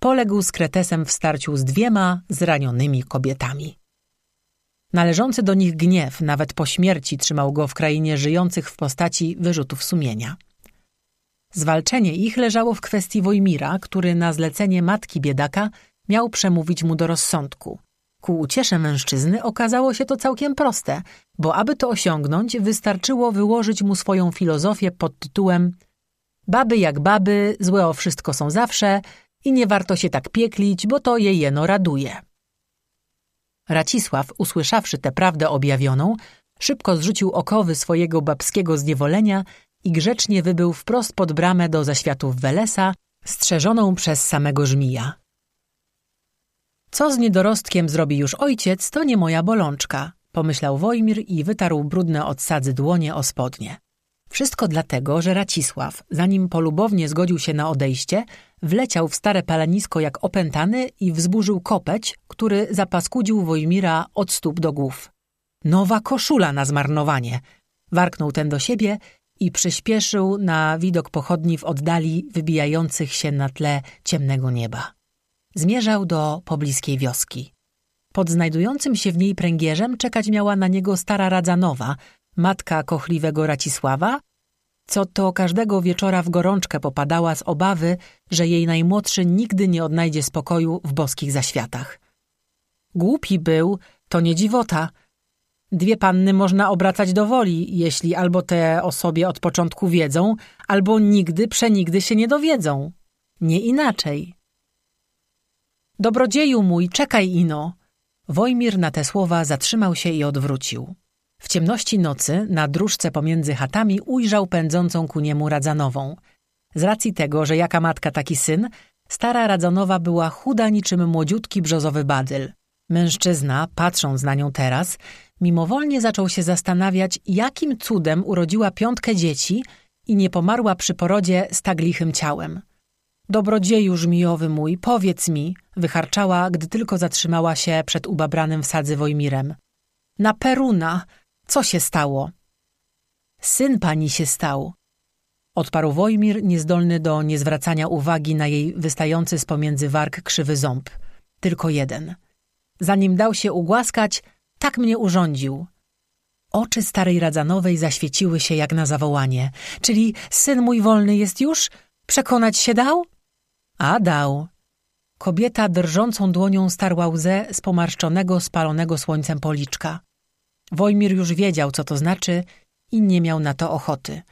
S1: poległ z Kretesem w starciu z dwiema zranionymi kobietami. Należący do nich gniew nawet po śmierci trzymał go w krainie żyjących w postaci wyrzutów sumienia. Zwalczenie ich leżało w kwestii Wojmira, który na zlecenie matki biedaka miał przemówić mu do rozsądku. Ku uciesze mężczyzny okazało się to całkiem proste, bo aby to osiągnąć, wystarczyło wyłożyć mu swoją filozofię pod tytułem Baby jak baby, złe o wszystko są zawsze i nie warto się tak pieklić, bo to je jeno raduje. Racisław, usłyszawszy tę prawdę objawioną, szybko zrzucił okowy swojego babskiego zniewolenia i grzecznie wybył wprost pod bramę do zaświatów Welesa, strzeżoną przez samego żmija. Co z niedorostkiem zrobi już ojciec, to nie moja bolączka, pomyślał Wojmir i wytarł brudne od sadzy dłonie o spodnie. Wszystko dlatego, że Racisław, zanim polubownie zgodził się na odejście, wleciał w stare palenisko jak opętany i wzburzył kopeć, który zapaskudził Wojmira od stóp do głów. Nowa koszula na zmarnowanie! Warknął ten do siebie i przyspieszył na widok pochodni w oddali wybijających się na tle ciemnego nieba. Zmierzał do pobliskiej wioski. Pod znajdującym się w niej pręgierzem czekać miała na niego stara Radzanowa, matka kochliwego Racisława, co to każdego wieczora w gorączkę popadała z obawy, że jej najmłodszy nigdy nie odnajdzie spokoju w boskich zaświatach. Głupi był, to nie dziwota. Dwie panny można obracać do woli, jeśli albo te o sobie od początku wiedzą, albo nigdy, przenigdy się nie dowiedzą. Nie inaczej. Dobrodzieju mój, czekaj ino! Wojmir na te słowa zatrzymał się i odwrócił. W ciemności nocy na dróżce pomiędzy chatami ujrzał pędzącą ku niemu Radzanową. Z racji tego, że jaka matka taki syn, stara Radzanowa była chuda niczym młodziutki brzozowy badyl. Mężczyzna, patrząc na nią teraz, mimowolnie zaczął się zastanawiać, jakim cudem urodziła piątkę dzieci i nie pomarła przy porodzie z tak lichym ciałem. Dobrodzieju żmijowy mój, powiedz mi, wycharczała, gdy tylko zatrzymała się przed ubabranym w sadzy Wojmirem. Na Peruna! Co się stało? Syn pani się stał. Odparł Wojmir, niezdolny do niezwracania uwagi na jej wystający z pomiędzy warg krzywy ząb. Tylko jeden. Zanim dał się ugłaskać, tak mnie urządził. Oczy starej Radzanowej zaświeciły się jak na zawołanie. Czyli syn mój wolny jest już? Przekonać się dał? A dał. Kobieta drżącą dłonią starła łzę z pomarszczonego, spalonego słońcem policzka. Wojmir już wiedział, co to znaczy i nie miał na to ochoty.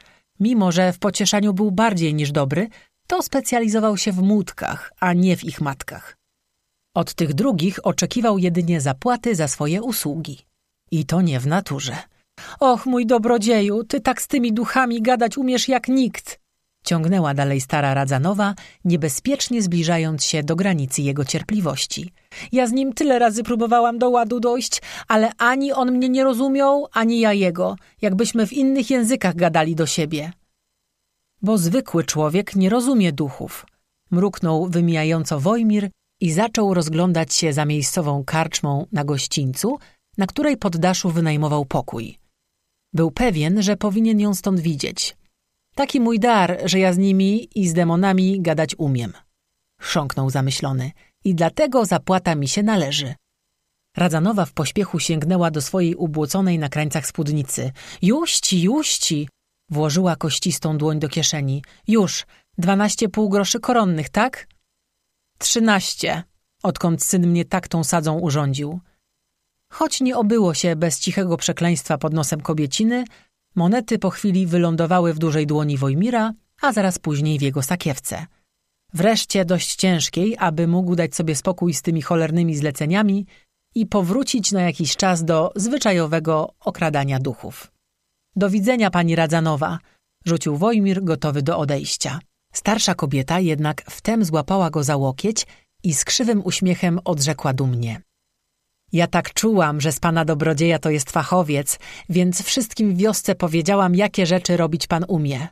S1: Mimo, że w pocieszaniu był bardziej niż dobry, to specjalizował się w młódkach, a nie w ich matkach. Od tych drugich oczekiwał jedynie zapłaty za swoje usługi. I to nie w naturze. Och, mój dobrodzieju, ty tak z tymi duchami gadać umiesz jak nikt. Ciągnęła dalej stara Radzanowa, niebezpiecznie zbliżając się do granicy jego cierpliwości. Ja z nim tyle razy próbowałam do ładu dojść, ale ani on mnie nie rozumiał, ani ja jego, jakbyśmy w innych językach gadali do siebie. Bo zwykły człowiek nie rozumie duchów. Mruknął wymijająco Wojmir i zaczął rozglądać się za miejscową karczmą na gościńcu, na której poddaszu wynajmował pokój. Był pewien, że powinien ją stąd widzieć. Taki mój dar, że ja z nimi i z demonami gadać umiem. Chrząknął zamyślony. I dlatego zapłata mi się należy. Radzanowa w pośpiechu sięgnęła do swojej ubłoconej na krańcach spódnicy. Juści, juści! Włożyła kościstą dłoń do kieszeni. Już, dwanaście pół groszy koronnych, tak? Trzynaście, odkąd syn mnie tak tą sadzą urządził. Choć nie obyło się bez cichego przekleństwa pod nosem kobieciny, monety po chwili wylądowały w dużej dłoni Wojmira, a zaraz później w jego sakiewce. Wreszcie dość ciężkiej, aby mógł dać sobie spokój z tymi cholernymi zleceniami i powrócić na jakiś czas do zwyczajowego okradania duchów. Do widzenia, pani Radzanowa, rzucił Wojmir gotowy do odejścia. Starsza kobieta jednak wtem złapała go za łokieć i z krzywym uśmiechem odrzekła dumnie. Ja tak czułam, że z pana dobrodzieja to jest fachowiec, więc wszystkim w wiosce powiedziałam, jakie rzeczy robić pan umie.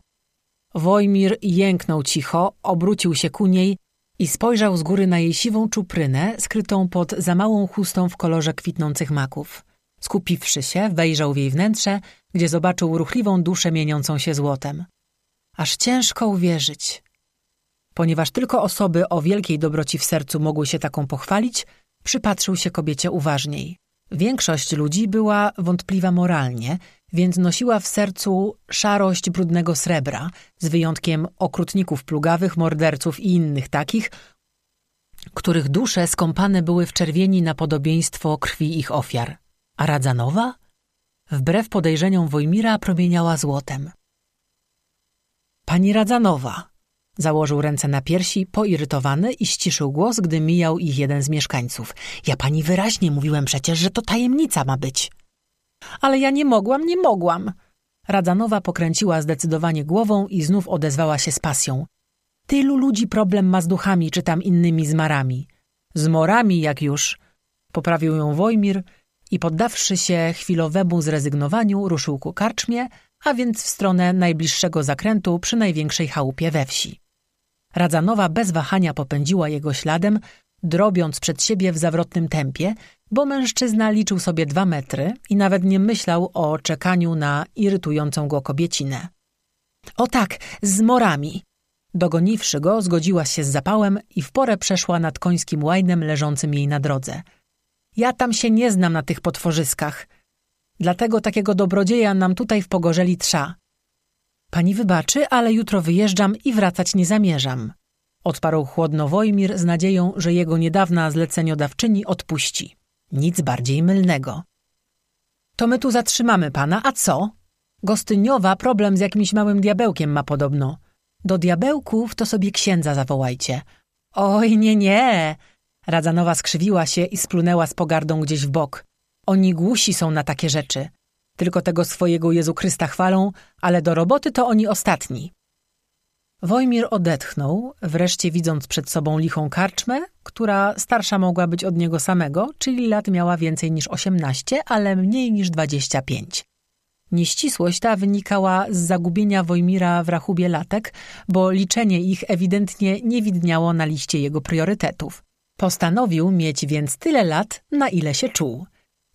S1: Wojmir jęknął cicho, obrócił się ku niej i spojrzał z góry na jej siwą czuprynę, skrytą pod za małą chustą w kolorze kwitnących maków. Skupiwszy się, wejrzał w jej wnętrze, gdzie zobaczył ruchliwą duszę mieniącą się złotem. Aż ciężko uwierzyć. Ponieważ tylko osoby o wielkiej dobroci w sercu mogły się taką pochwalić, przypatrzył się kobiecie uważniej. Większość ludzi była wątpliwa moralnie, więc nosiła w sercu szarość brudnego srebra, z wyjątkiem okrutników plugawych, morderców i innych takich, których dusze skąpane były w czerwieni na podobieństwo krwi ich ofiar. A Radzanowa? Wbrew podejrzeniom Wojmira promieniała złotem. Pani Radzanowa, Założył ręce na piersi, poirytowany i ściszył głos, gdy mijał ich jeden z mieszkańców. Ja pani wyraźnie mówiłem przecież, że to tajemnica ma być. Ale ja nie mogłam, nie mogłam. Radzanowa pokręciła zdecydowanie głową i znów odezwała się z pasją. Tylu ludzi problem ma z duchami, czy tam innymi zmarami. Z morami, jak już. Poprawił ją Wojmir i poddawszy się chwilowemu zrezygnowaniu, ruszył ku karczmie, a więc w stronę najbliższego zakrętu przy największej chałupie we wsi. Radzanowa bez wahania popędziła jego śladem, drobiąc przed siebie w zawrotnym tempie, bo mężczyzna liczył sobie dwa metry i nawet nie myślał o czekaniu na irytującą go kobiecinę. O tak, z morami! Dogoniwszy go, zgodziła się z zapałem i w porę przeszła nad końskim łajnem leżącym jej na drodze. Ja tam się nie znam na tych potworzyskach. Dlatego takiego dobrodzieja nam tutaj w Pogorzeli trza. Pani wybaczy, ale jutro wyjeżdżam i wracać nie zamierzam. Odparł chłodno Wojmir z nadzieją, że jego niedawna zleceniodawczyni odpuści. Nic bardziej mylnego. To my tu zatrzymamy pana, a co? Gostyniowa problem z jakimś małym diabełkiem ma podobno. Do diabełków to sobie księdza zawołajcie. Oj, nie, nie! Radzanowa skrzywiła się i splunęła z pogardą gdzieś w bok. Oni głusi są na takie rzeczy. Tylko tego swojego Jezu Chrysta chwalą, ale do roboty to oni ostatni. Wojmir odetchnął, wreszcie widząc przed sobą lichą karczmę, która starsza mogła być od niego samego, czyli lat miała więcej niż osiemnaście, ale mniej niż dwadzieścia pięć. Nieścisłość ta wynikała z zagubienia Wojmira w rachubie latek, bo liczenie ich ewidentnie nie widniało na liście jego priorytetów. Postanowił mieć więc tyle lat, na ile się czuł.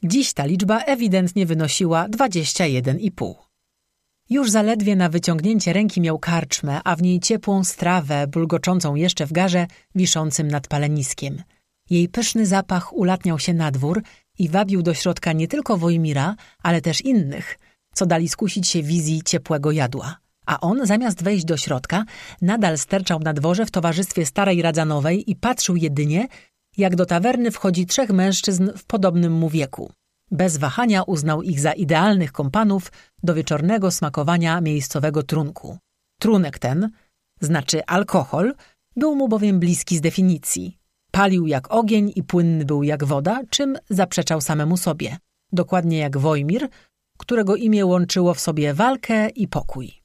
S1: Dziś ta liczba ewidentnie wynosiła 21,5. Już zaledwie na wyciągnięcie ręki miał karczmę, a w niej ciepłą strawę, bulgoczącą jeszcze w garze, wiszącym nad paleniskiem. Jej pyszny zapach ulatniał się na dwór i wabił do środka nie tylko Wojmira, ale też innych, co dali skusić się wizji ciepłego jadła. A on, zamiast wejść do środka, nadal sterczał na dworze w towarzystwie starej Radzanowej i patrzył jedynie, jak do tawerny wchodzi trzech mężczyzn w podobnym mu wieku. Bez wahania uznał ich za idealnych kompanów do wieczornego smakowania miejscowego trunku. Trunek ten, znaczy alkohol, był mu bowiem bliski z definicji. Palił jak ogień i płynny był jak woda, czym zaprzeczał samemu sobie. Dokładnie jak Wojmir, którego imię łączyło w sobie walkę i pokój.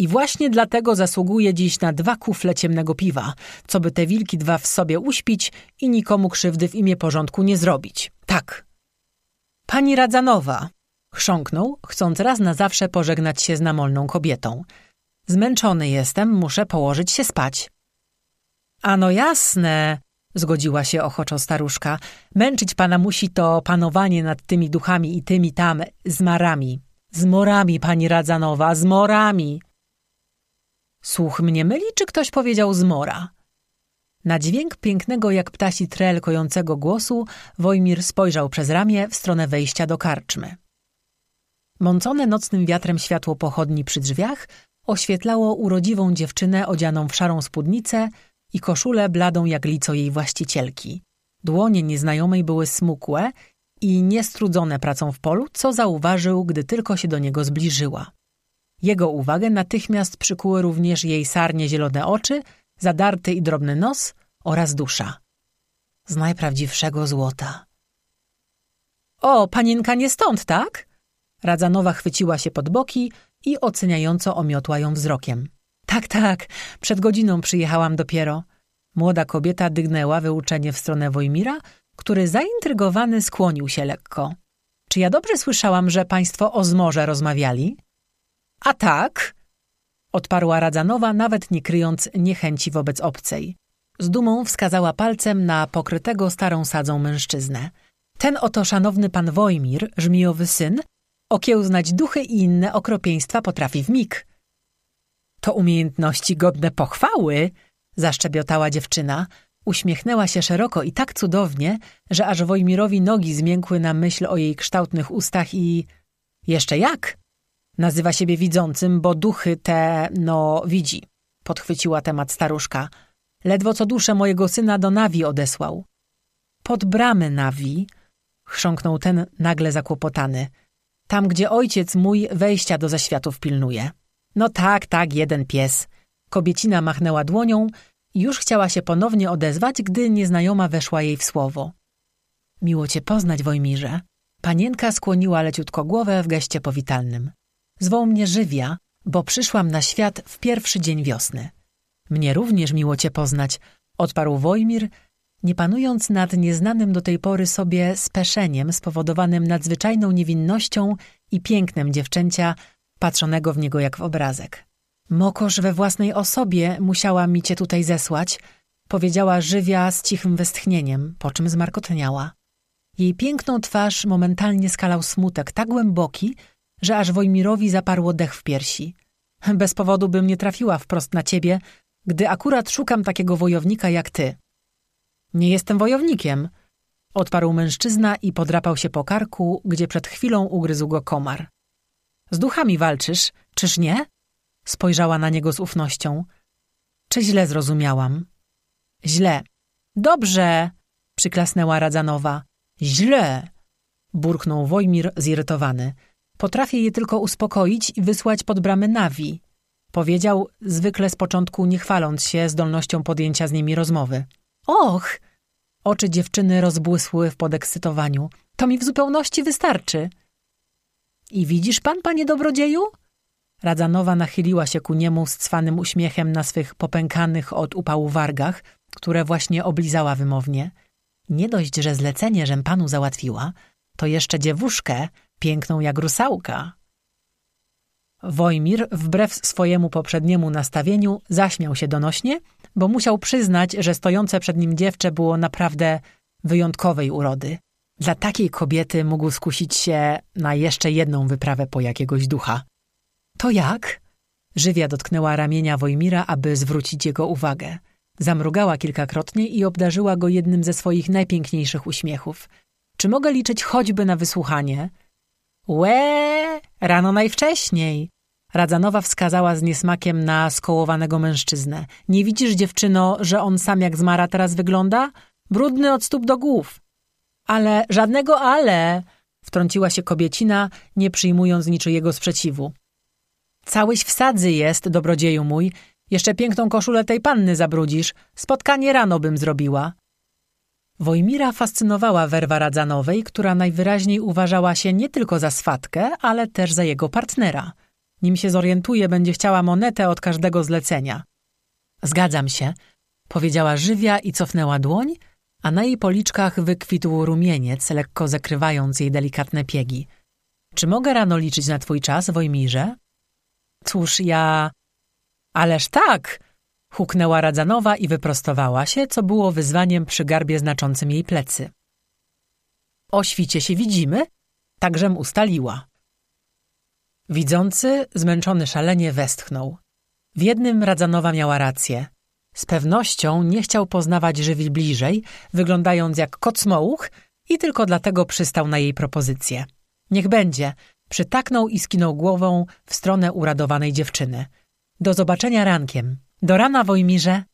S1: I właśnie dlatego zasługuje dziś na dwa kufle ciemnego piwa, co by te wilki dwa w sobie uśpić i nikomu krzywdy w imię porządku nie zrobić. Tak. Pani Radzanowa, chrząknął, chcąc raz na zawsze pożegnać się z namolną kobietą. Zmęczony jestem, muszę położyć się spać. Ano jasne, zgodziła się ochoczo staruszka. Męczyć pana musi to panowanie nad tymi duchami i tymi tam zmarami. Z morami, pani Radzanowa, z morami. Słuch mnie myli, czy ktoś powiedział zmora? Na dźwięk pięknego jak ptasi trel kojącego głosu Wojmir spojrzał przez ramię w stronę wejścia do karczmy. Mącone nocnym wiatrem światło pochodni przy drzwiach oświetlało urodziwą dziewczynę odzianą w szarą spódnicę i koszulę bladą jak lico jej właścicielki. Dłonie nieznajomej były smukłe i niestrudzone pracą w polu, co zauważył, gdy tylko się do niego zbliżyła. Jego uwagę natychmiast przykuły również jej sarnie zielone oczy, zadarty i drobny nos oraz dusza. Z najprawdziwszego złota. O, panienka nie stąd, tak? Radzanowa chwyciła się pod boki i oceniająco omiotła ją wzrokiem. Tak, tak, przed godziną przyjechałam dopiero. Młoda kobieta dygnęła wyuczenie w stronę Wojmira, który zaintrygowany skłonił się lekko. Czy ja dobrze słyszałam, że państwo o zmorze rozmawiali? A tak, odparła Radzanowa, nawet nie kryjąc niechęci wobec obcej. Z dumą wskazała palcem na pokrytego starą sadzą mężczyznę. Ten oto szanowny pan Wojmir, żmijowy syn, okiełznać duchy i inne okropieństwa potrafi w mig. To umiejętności godne pochwały, zaszczebiotała dziewczyna. Uśmiechnęła się szeroko i tak cudownie, że aż Wojmirowi nogi zmiękły na myśl o jej kształtnych ustach i... Jeszcze jak? Nazywa siebie widzącym, bo duchy te, no, widzi. Podchwyciła temat staruszka. Ledwo co duszę mojego syna do Nawi odesłał. Pod bramy Nawi, chrząknął ten nagle zakłopotany. Tam, gdzie ojciec mój wejścia do zaświatów pilnuje. No tak, tak, jeden pies. Kobiecina machnęła dłonią i już chciała się ponownie odezwać, gdy nieznajoma weszła jej w słowo. Miło cię poznać, Wojmirze. Panienka skłoniła leciutko głowę w geście powitalnym. Zwoł mnie Żywia, bo przyszłam na świat w pierwszy dzień wiosny. Mnie również miło cię poznać, odparł Wojmir, nie panując nad nieznanym do tej pory sobie speszeniem spowodowanym nadzwyczajną niewinnością i pięknem dziewczęcia, patrzonego w niego jak w obrazek. Mokosz we własnej osobie musiała mi cię tutaj zesłać, powiedziała żywia z cichym westchnieniem, po czym zmarkotniała. Jej piękną twarz momentalnie skalał smutek tak głęboki, że aż Wojmirowi zaparło dech w piersi. Bez powodu bym nie trafiła wprost na ciebie, gdy akurat szukam takiego wojownika jak ty. Nie jestem wojownikiem, odparł mężczyzna i podrapał się po karku, gdzie przed chwilą ugryzł go komar. Z duchami walczysz, czyż nie? Spojrzała na niego z ufnością. Czy źle zrozumiałam? Źle. Dobrze, przyklasnęła Radzanowa. Źle, burknął Wojmir zirytowany. Potrafię je tylko uspokoić i wysłać pod bramy Nawi. Powiedział, zwykle z początku nie chwaląc się zdolnością podjęcia z nimi rozmowy. Och! Oczy dziewczyny rozbłysły w podekscytowaniu. To mi w zupełności wystarczy. I widzisz pan, panie dobrodzieju? Radzanowa nachyliła się ku niemu z cwanym uśmiechem na swych popękanych od upału wargach, które właśnie oblizała wymownie. Nie dość, że zlecenie, żem panu załatwiła, to jeszcze dziewuszkę, piękną jak rusałka. Wojmir, wbrew swojemu poprzedniemu nastawieniu, zaśmiał się donośnie, bo musiał przyznać, że stojące przed nim dziewczę było naprawdę wyjątkowej urody. Dla takiej kobiety mógł skusić się na jeszcze jedną wyprawę po jakiegoś ducha. To jak? Żywia dotknęła ramienia Wojmira, aby zwrócić jego uwagę. Zamrugała kilkakrotnie i obdarzyła go jednym ze swoich najpiękniejszych uśmiechów. Czy mogę liczyć choćby na wysłuchanie? Łe, rano najwcześniej. Radzanowa wskazała z niesmakiem na skołowanego mężczyznę. Nie widzisz, dziewczyno, że on sam jak zmara teraz wygląda? Brudny od stóp do głów. Ale, żadnego ale, wtrąciła się kobiecina, nie przyjmując niczyjego sprzeciwu. Całyś w sadzy jest, dobrodzieju mój. Jeszcze piękną koszulę tej panny zabrudzisz. Spotkanie rano bym zrobiła. Wojmira fascynowała werwa Radzanowej, która najwyraźniej uważała się nie tylko za swatkę, ale też za jego partnera. Nim się zorientuje, będzie chciała monetę od każdego zlecenia. Zgadzam się, powiedziała żywia i cofnęła dłoń, a na jej policzkach wykwitł rumieniec, lekko zakrywając jej delikatne piegi. Czy mogę rano liczyć na twój czas, Wojmirze? Cóż, ja... Ależ tak! Huknęła Radzanowa i wyprostowała się, co było wyzwaniem przy garbie znaczącym jej plecy. O świcie się widzimy? Także ustaliła. Widzący, zmęczony szalenie, westchnął. W jednym Radzanowa miała rację. Z pewnością nie chciał poznawać żywi bliżej, wyglądając jak kot smołuch i tylko dlatego przystał na jej propozycję. Niech będzie, przytaknął i skinął głową w stronę uradowanej dziewczyny. Do zobaczenia rankiem. Do rana, Wojmirze.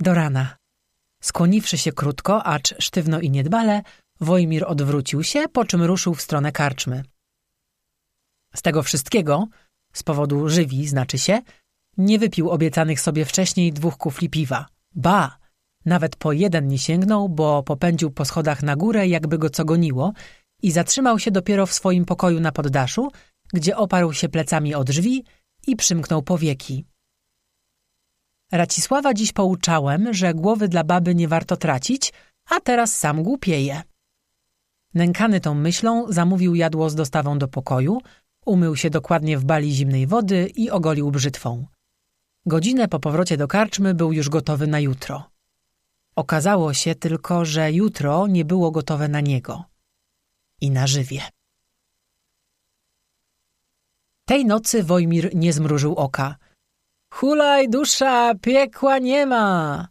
S1: Do rana. Skłoniwszy się krótko, acz sztywno i niedbale, Wojmir odwrócił się, po czym ruszył w stronę karczmy. Z tego wszystkiego, z powodu żywi, znaczy się, nie wypił obiecanych sobie wcześniej dwóch kufli piwa. Ba! Nawet po jeden nie sięgnął, bo popędził po schodach na górę, jakby go co goniło i zatrzymał się dopiero w swoim pokoju na poddaszu, gdzie oparł się plecami o drzwi i przymknął powieki. Racisława dziś pouczałem, że głowy dla baby nie warto tracić, a teraz sam głupieje. Nękany tą myślą zamówił jadło z dostawą do pokoju, umył się dokładnie w bali zimnej wody i ogolił brzytwą. Godzinę po powrocie do karczmy był już gotowy na jutro. Okazało się tylko, że jutro nie było gotowe na niego i na żywie. Tej nocy Wojmir nie zmrużył oka. Hulaj, dusza, piekła nie ma!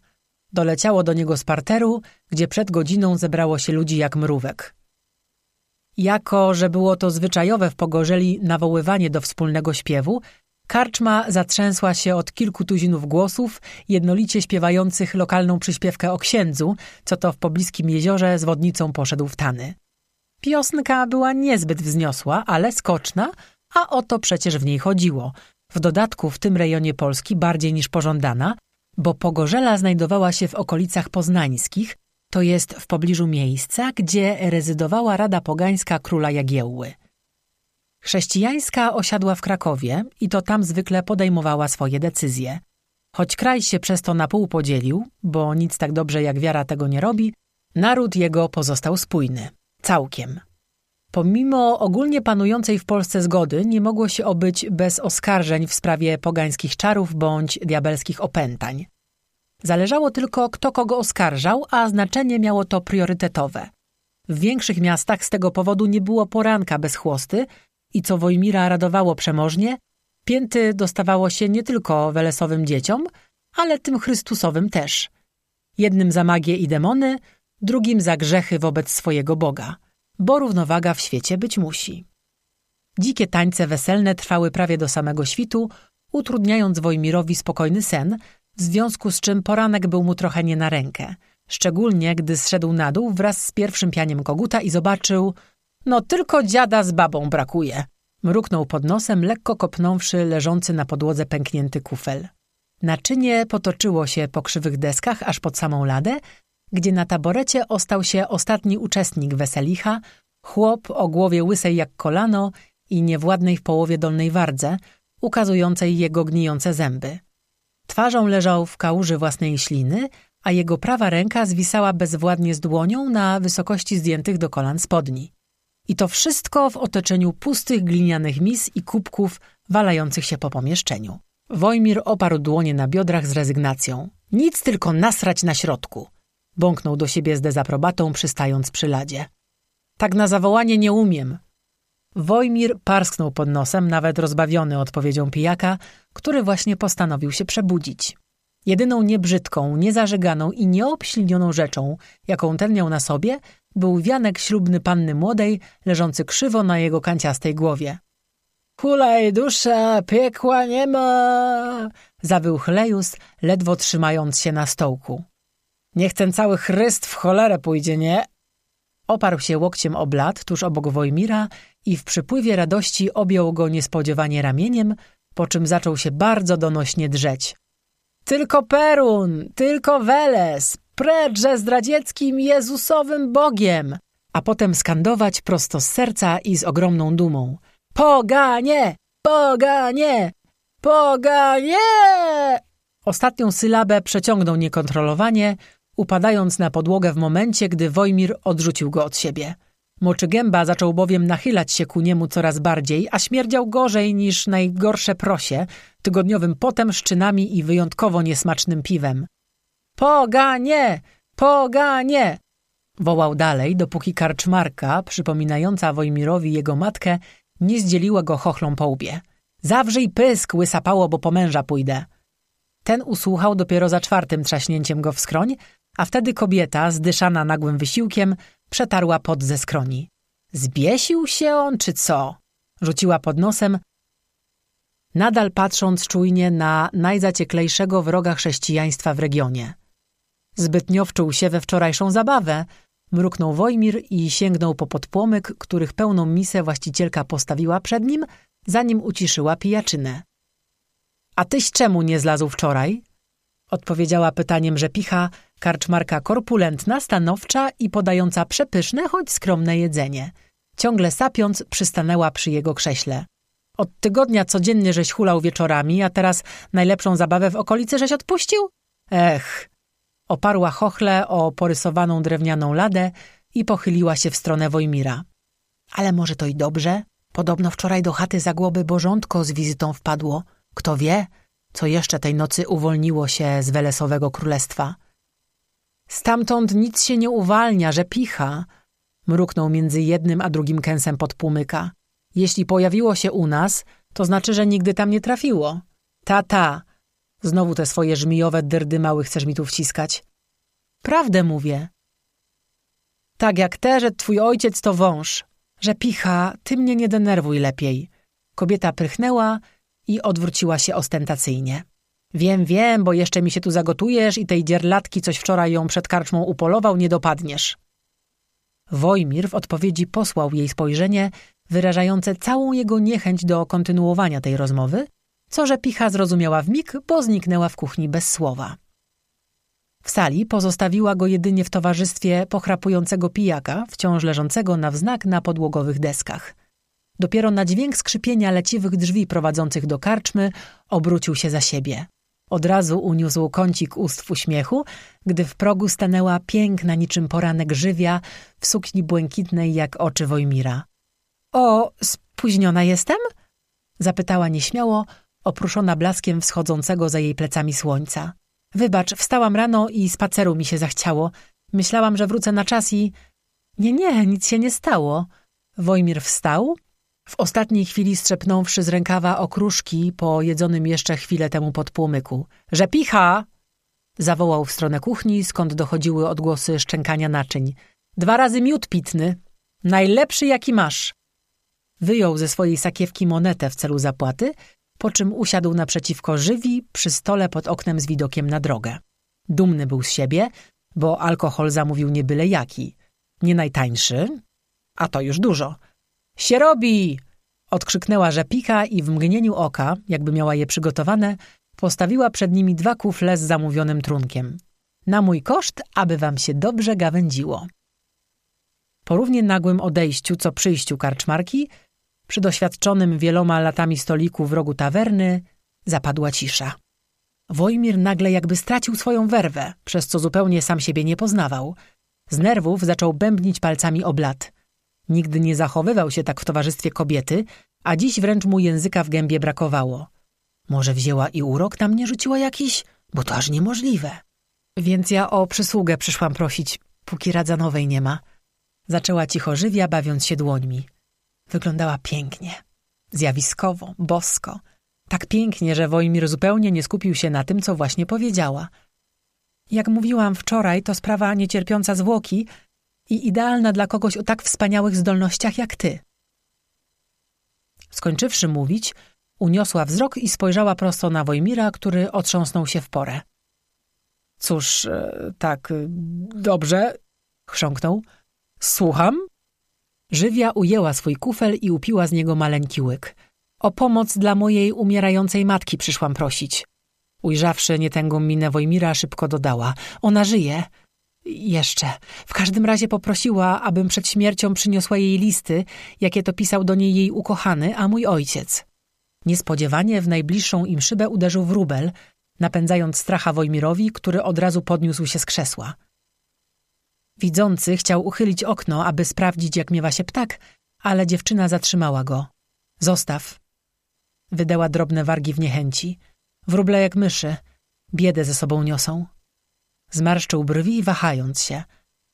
S1: Doleciało do niego z parteru, gdzie przed godziną zebrało się ludzi jak mrówek. Jako, że było to zwyczajowe w Pogorzeli nawoływanie do wspólnego śpiewu, karczma zatrzęsła się od kilku tuzinów głosów, jednolicie śpiewających lokalną przyśpiewkę o księdzu, co to w pobliskim jeziorze z wodnicą poszedł w tany. Piosnka była niezbyt wzniosła, ale skoczna, a o to przecież w niej chodziło. W dodatku w tym rejonie Polski bardziej niż pożądana, bo Pogorzela znajdowała się w okolicach poznańskich, to jest w pobliżu miejsca, gdzie rezydowała Rada Pogańska Króla Jagiełły. Chrześcijańska osiadła w Krakowie i to tam zwykle podejmowała swoje decyzje. Choć kraj się przez to na pół podzielił, bo nic tak dobrze jak wiara tego nie robi, naród jego pozostał spójny. Całkiem. Pomimo ogólnie panującej w Polsce zgody, nie mogło się obyć bez oskarżeń w sprawie pogańskich czarów bądź diabelskich opętań. Zależało tylko, kto kogo oskarżał, a znaczenie miało to priorytetowe. W większych miastach z tego powodu nie było poranka bez chłosty i co Wojmira radowało przemożnie, pięty dostawało się nie tylko welesowym dzieciom, ale tym Chrystusowym też. Jednym za magię i demony, drugim za grzechy wobec swojego Boga, bo równowaga w świecie być musi. Dzikie tańce weselne trwały prawie do samego świtu, utrudniając Wojmirowi spokojny sen, w związku z czym poranek był mu trochę nie na rękę. Szczególnie, gdy zszedł na dół wraz z pierwszym pianiem koguta i zobaczył no tylko dziada z babą brakuje. Mruknął pod nosem, lekko kopnąwszy leżący na podłodze pęknięty kufel. Naczynie potoczyło się po krzywych deskach aż pod samą ladę, gdzie na taborecie ostał się ostatni uczestnik weselicha, chłop o głowie łysej jak kolano i niewładnej w połowie dolnej wardze, ukazującej jego gnijące zęby. Twarzą leżał w kałuży własnej śliny, a jego prawa ręka zwisała bezwładnie z dłonią na wysokości zdjętych do kolan spodni. I to wszystko w otoczeniu pustych glinianych mis i kubków walających się po pomieszczeniu. Wojmir oparł dłonie na biodrach z rezygnacją. Nic tylko nasrać na środku. Bąknął do siebie z dezaprobatą, przystając przy ladzie. Tak na zawołanie nie umiem. Wojmir parsknął pod nosem, nawet rozbawiony odpowiedzią pijaka, który właśnie postanowił się przebudzić. Jedyną niebrzydką, niezażyganą i nieobślinioną rzeczą, jaką ten miał na sobie, był wianek ślubny panny młodej, leżący krzywo na jego kanciastej głowie. Hulaj dusza, piekła nie ma! zawył Chlejus, ledwo trzymając się na stołku. Niech ten cały chryst w cholerę pójdzie, nie? Oparł się łokciem o blat tuż obok Wojmira i w przypływie radości objął go niespodziewanie ramieniem, po czym zaczął się bardzo donośnie drzeć. Tylko Perun, tylko Weles, precz zdradzieckim Jezusowym Bogiem! A potem skandować prosto z serca i z ogromną dumą. Poganie! Poganie! Poganie! Ostatnią sylabę przeciągnął niekontrolowanie, upadając na podłogę w momencie, gdy Wojmir odrzucił go od siebie. Moczy gęba zaczął bowiem nachylać się ku niemu coraz bardziej, a śmierdział gorzej niż najgorsze prosie, tygodniowym potem, szczynami i wyjątkowo niesmacznym piwem. Poganie! Poganie! Wołał dalej, dopóki karczmarka, przypominająca Wojmirowi jego matkę, nie zdzieliła go chochlą po łbie. Zawrzyj pysk, łysapało, bo po męża pójdę. Ten usłuchał dopiero za czwartym trzaśnięciem go w skroń, a wtedy kobieta, zdyszana nagłym wysiłkiem, przetarła pod ze skroni. Zbiesił się on, czy co? Rzuciła pod nosem, nadal patrząc czujnie na najzacieklejszego wroga chrześcijaństwa w regionie. Zbytnio wczuł się we wczorajszą zabawę, mruknął Wojmir i sięgnął po podpłomyk, których pełną misę właścicielka postawiła przed nim, zanim uciszyła pijaczynę. A tyś czemu nie zlazł wczoraj? Odpowiedziała pytaniem rzepicha, karczmarka korpulentna, stanowcza i podająca przepyszne, choć skromne jedzenie. Ciągle sapiąc, przystanęła przy jego krześle. Od tygodnia codziennie żeś hulał wieczorami, a teraz najlepszą zabawę w okolicy żeś odpuścił? Ech! Oparła chochle o porysowaną drewnianą ladę i pochyliła się w stronę Wojmira. Ale może to i dobrze? Podobno wczoraj do chaty Zagłoby Bożątko z wizytą wpadło. Kto wie, co jeszcze tej nocy uwolniło się z Welesowego Królestwa. Stamtąd nic się nie uwalnia, że picha, mruknął między jednym a drugim kęsem podpłomyka. Jeśli pojawiło się u nas, to znaczy, że nigdy tam nie trafiło. Ta, ta. Znowu te swoje żmijowe dyrdy mały chcesz mi tu wciskać. Prawdę mówię. Tak jak te, że twój ojciec to wąż. Że picha, ty mnie nie denerwuj lepiej. Kobieta prychnęła i odwróciła się ostentacyjnie. Wiem, wiem, bo jeszcze mi się tu zagotujesz i tej dzierlatki, coś wczoraj ją przed karczmą upolował, nie dopadniesz. Wojmir w odpowiedzi posłał jej spojrzenie wyrażające całą jego niechęć do kontynuowania tej rozmowy, co że picha zrozumiała w mig, bo zniknęła w kuchni bez słowa. W sali pozostawiła go jedynie w towarzystwie pochrapującego pijaka, wciąż leżącego na wznak na podłogowych deskach. Dopiero na dźwięk skrzypienia leciwych drzwi prowadzących do karczmy obrócił się za siebie. Od razu uniósł kącik ust w uśmiechu, gdy w progu stanęła piękna niczym poranek żywia w sukni błękitnej jak oczy Wojmira. O, spóźniona jestem? Zapytała nieśmiało, opruszona blaskiem wschodzącego za jej plecami słońca. Wybacz, wstałam rano i spaceru mi się zachciało. Myślałam, że wrócę na czas i... Nie, nie, nic się nie stało. Wojmir wstał, w ostatniej chwili strzepnąwszy z rękawa okruszki po jedzonym jeszcze chwilę temu podpłomyku. Rzepicha! Zawołał w stronę kuchni, skąd dochodziły odgłosy szczękania naczyń. Dwa razy miód pitny. Najlepszy jaki masz. Wyjął ze swojej sakiewki monetę w celu zapłaty, po czym usiadł naprzeciwko żywi przy stole pod oknem z widokiem na drogę. Dumny był z siebie, bo alkohol zamówił nie byle jaki. Nie najtańszy, a to już dużo – się robi! Odkrzyknęła rzepika i w mgnieniu oka, jakby miała je przygotowane, postawiła przed nimi dwa kufle z zamówionym trunkiem. Na mój koszt, aby wam się dobrze gawędziło. Po równie nagłym odejściu, co przyjściu karczmarki, przy doświadczonym wieloma latami stoliku w rogu tawerny, zapadła cisza. Wojmir nagle jakby stracił swoją werwę, przez co zupełnie sam siebie nie poznawał. Z nerwów zaczął bębnić palcami oblat. Nigdy nie zachowywał się tak w towarzystwie kobiety, a dziś wręcz mu języka w gębie brakowało. Może wzięła i urok na mnie rzuciła jakiś? Bo to aż niemożliwe. Więc ja o przysługę przyszłam prosić, póki Radzanowej nie ma. Zaczęła cicho żywia, bawiąc się dłońmi. Wyglądała pięknie. Zjawiskowo, bosko. Tak pięknie, że Wojmir zupełnie nie skupił się na tym, co właśnie powiedziała. Jak mówiłam wczoraj, to sprawa niecierpiąca zwłoki, i idealna dla kogoś o tak wspaniałych zdolnościach jak ty. Skończywszy mówić, uniosła wzrok i spojrzała prosto na Wojmira, który otrząsnął się w porę. Cóż, e, tak, e, dobrze, chrząknął. Słucham? Żywia ujęła swój kufel i upiła z niego maleńki łyk. O pomoc dla mojej umierającej matki przyszłam prosić. Ujrzawszy nietęgą minę Wojmira, szybko dodała. Ona żyje. Jeszcze. W każdym razie poprosiła, abym przed śmiercią przyniosła jej listy, jakie to pisał do niej jej ukochany, a mój ojciec. Niespodziewanie w najbliższą im szybę uderzył wróbel, napędzając stracha Wojmirowi, który od razu podniósł się z krzesła. Widzący chciał uchylić okno, aby sprawdzić, jak miewa się ptak, ale dziewczyna zatrzymała go. Zostaw. Wydała drobne wargi w niechęci. Wróble jak myszy. Biedę ze sobą niosą. Zmarszczył brwi, wahając się.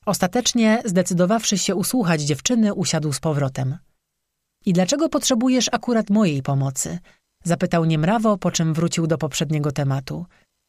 S1: Ostatecznie, zdecydowawszy się usłuchać dziewczyny, usiadł z powrotem. I dlaczego potrzebujesz akurat mojej pomocy? Zapytał niemrawo, po czym wrócił do poprzedniego tematu.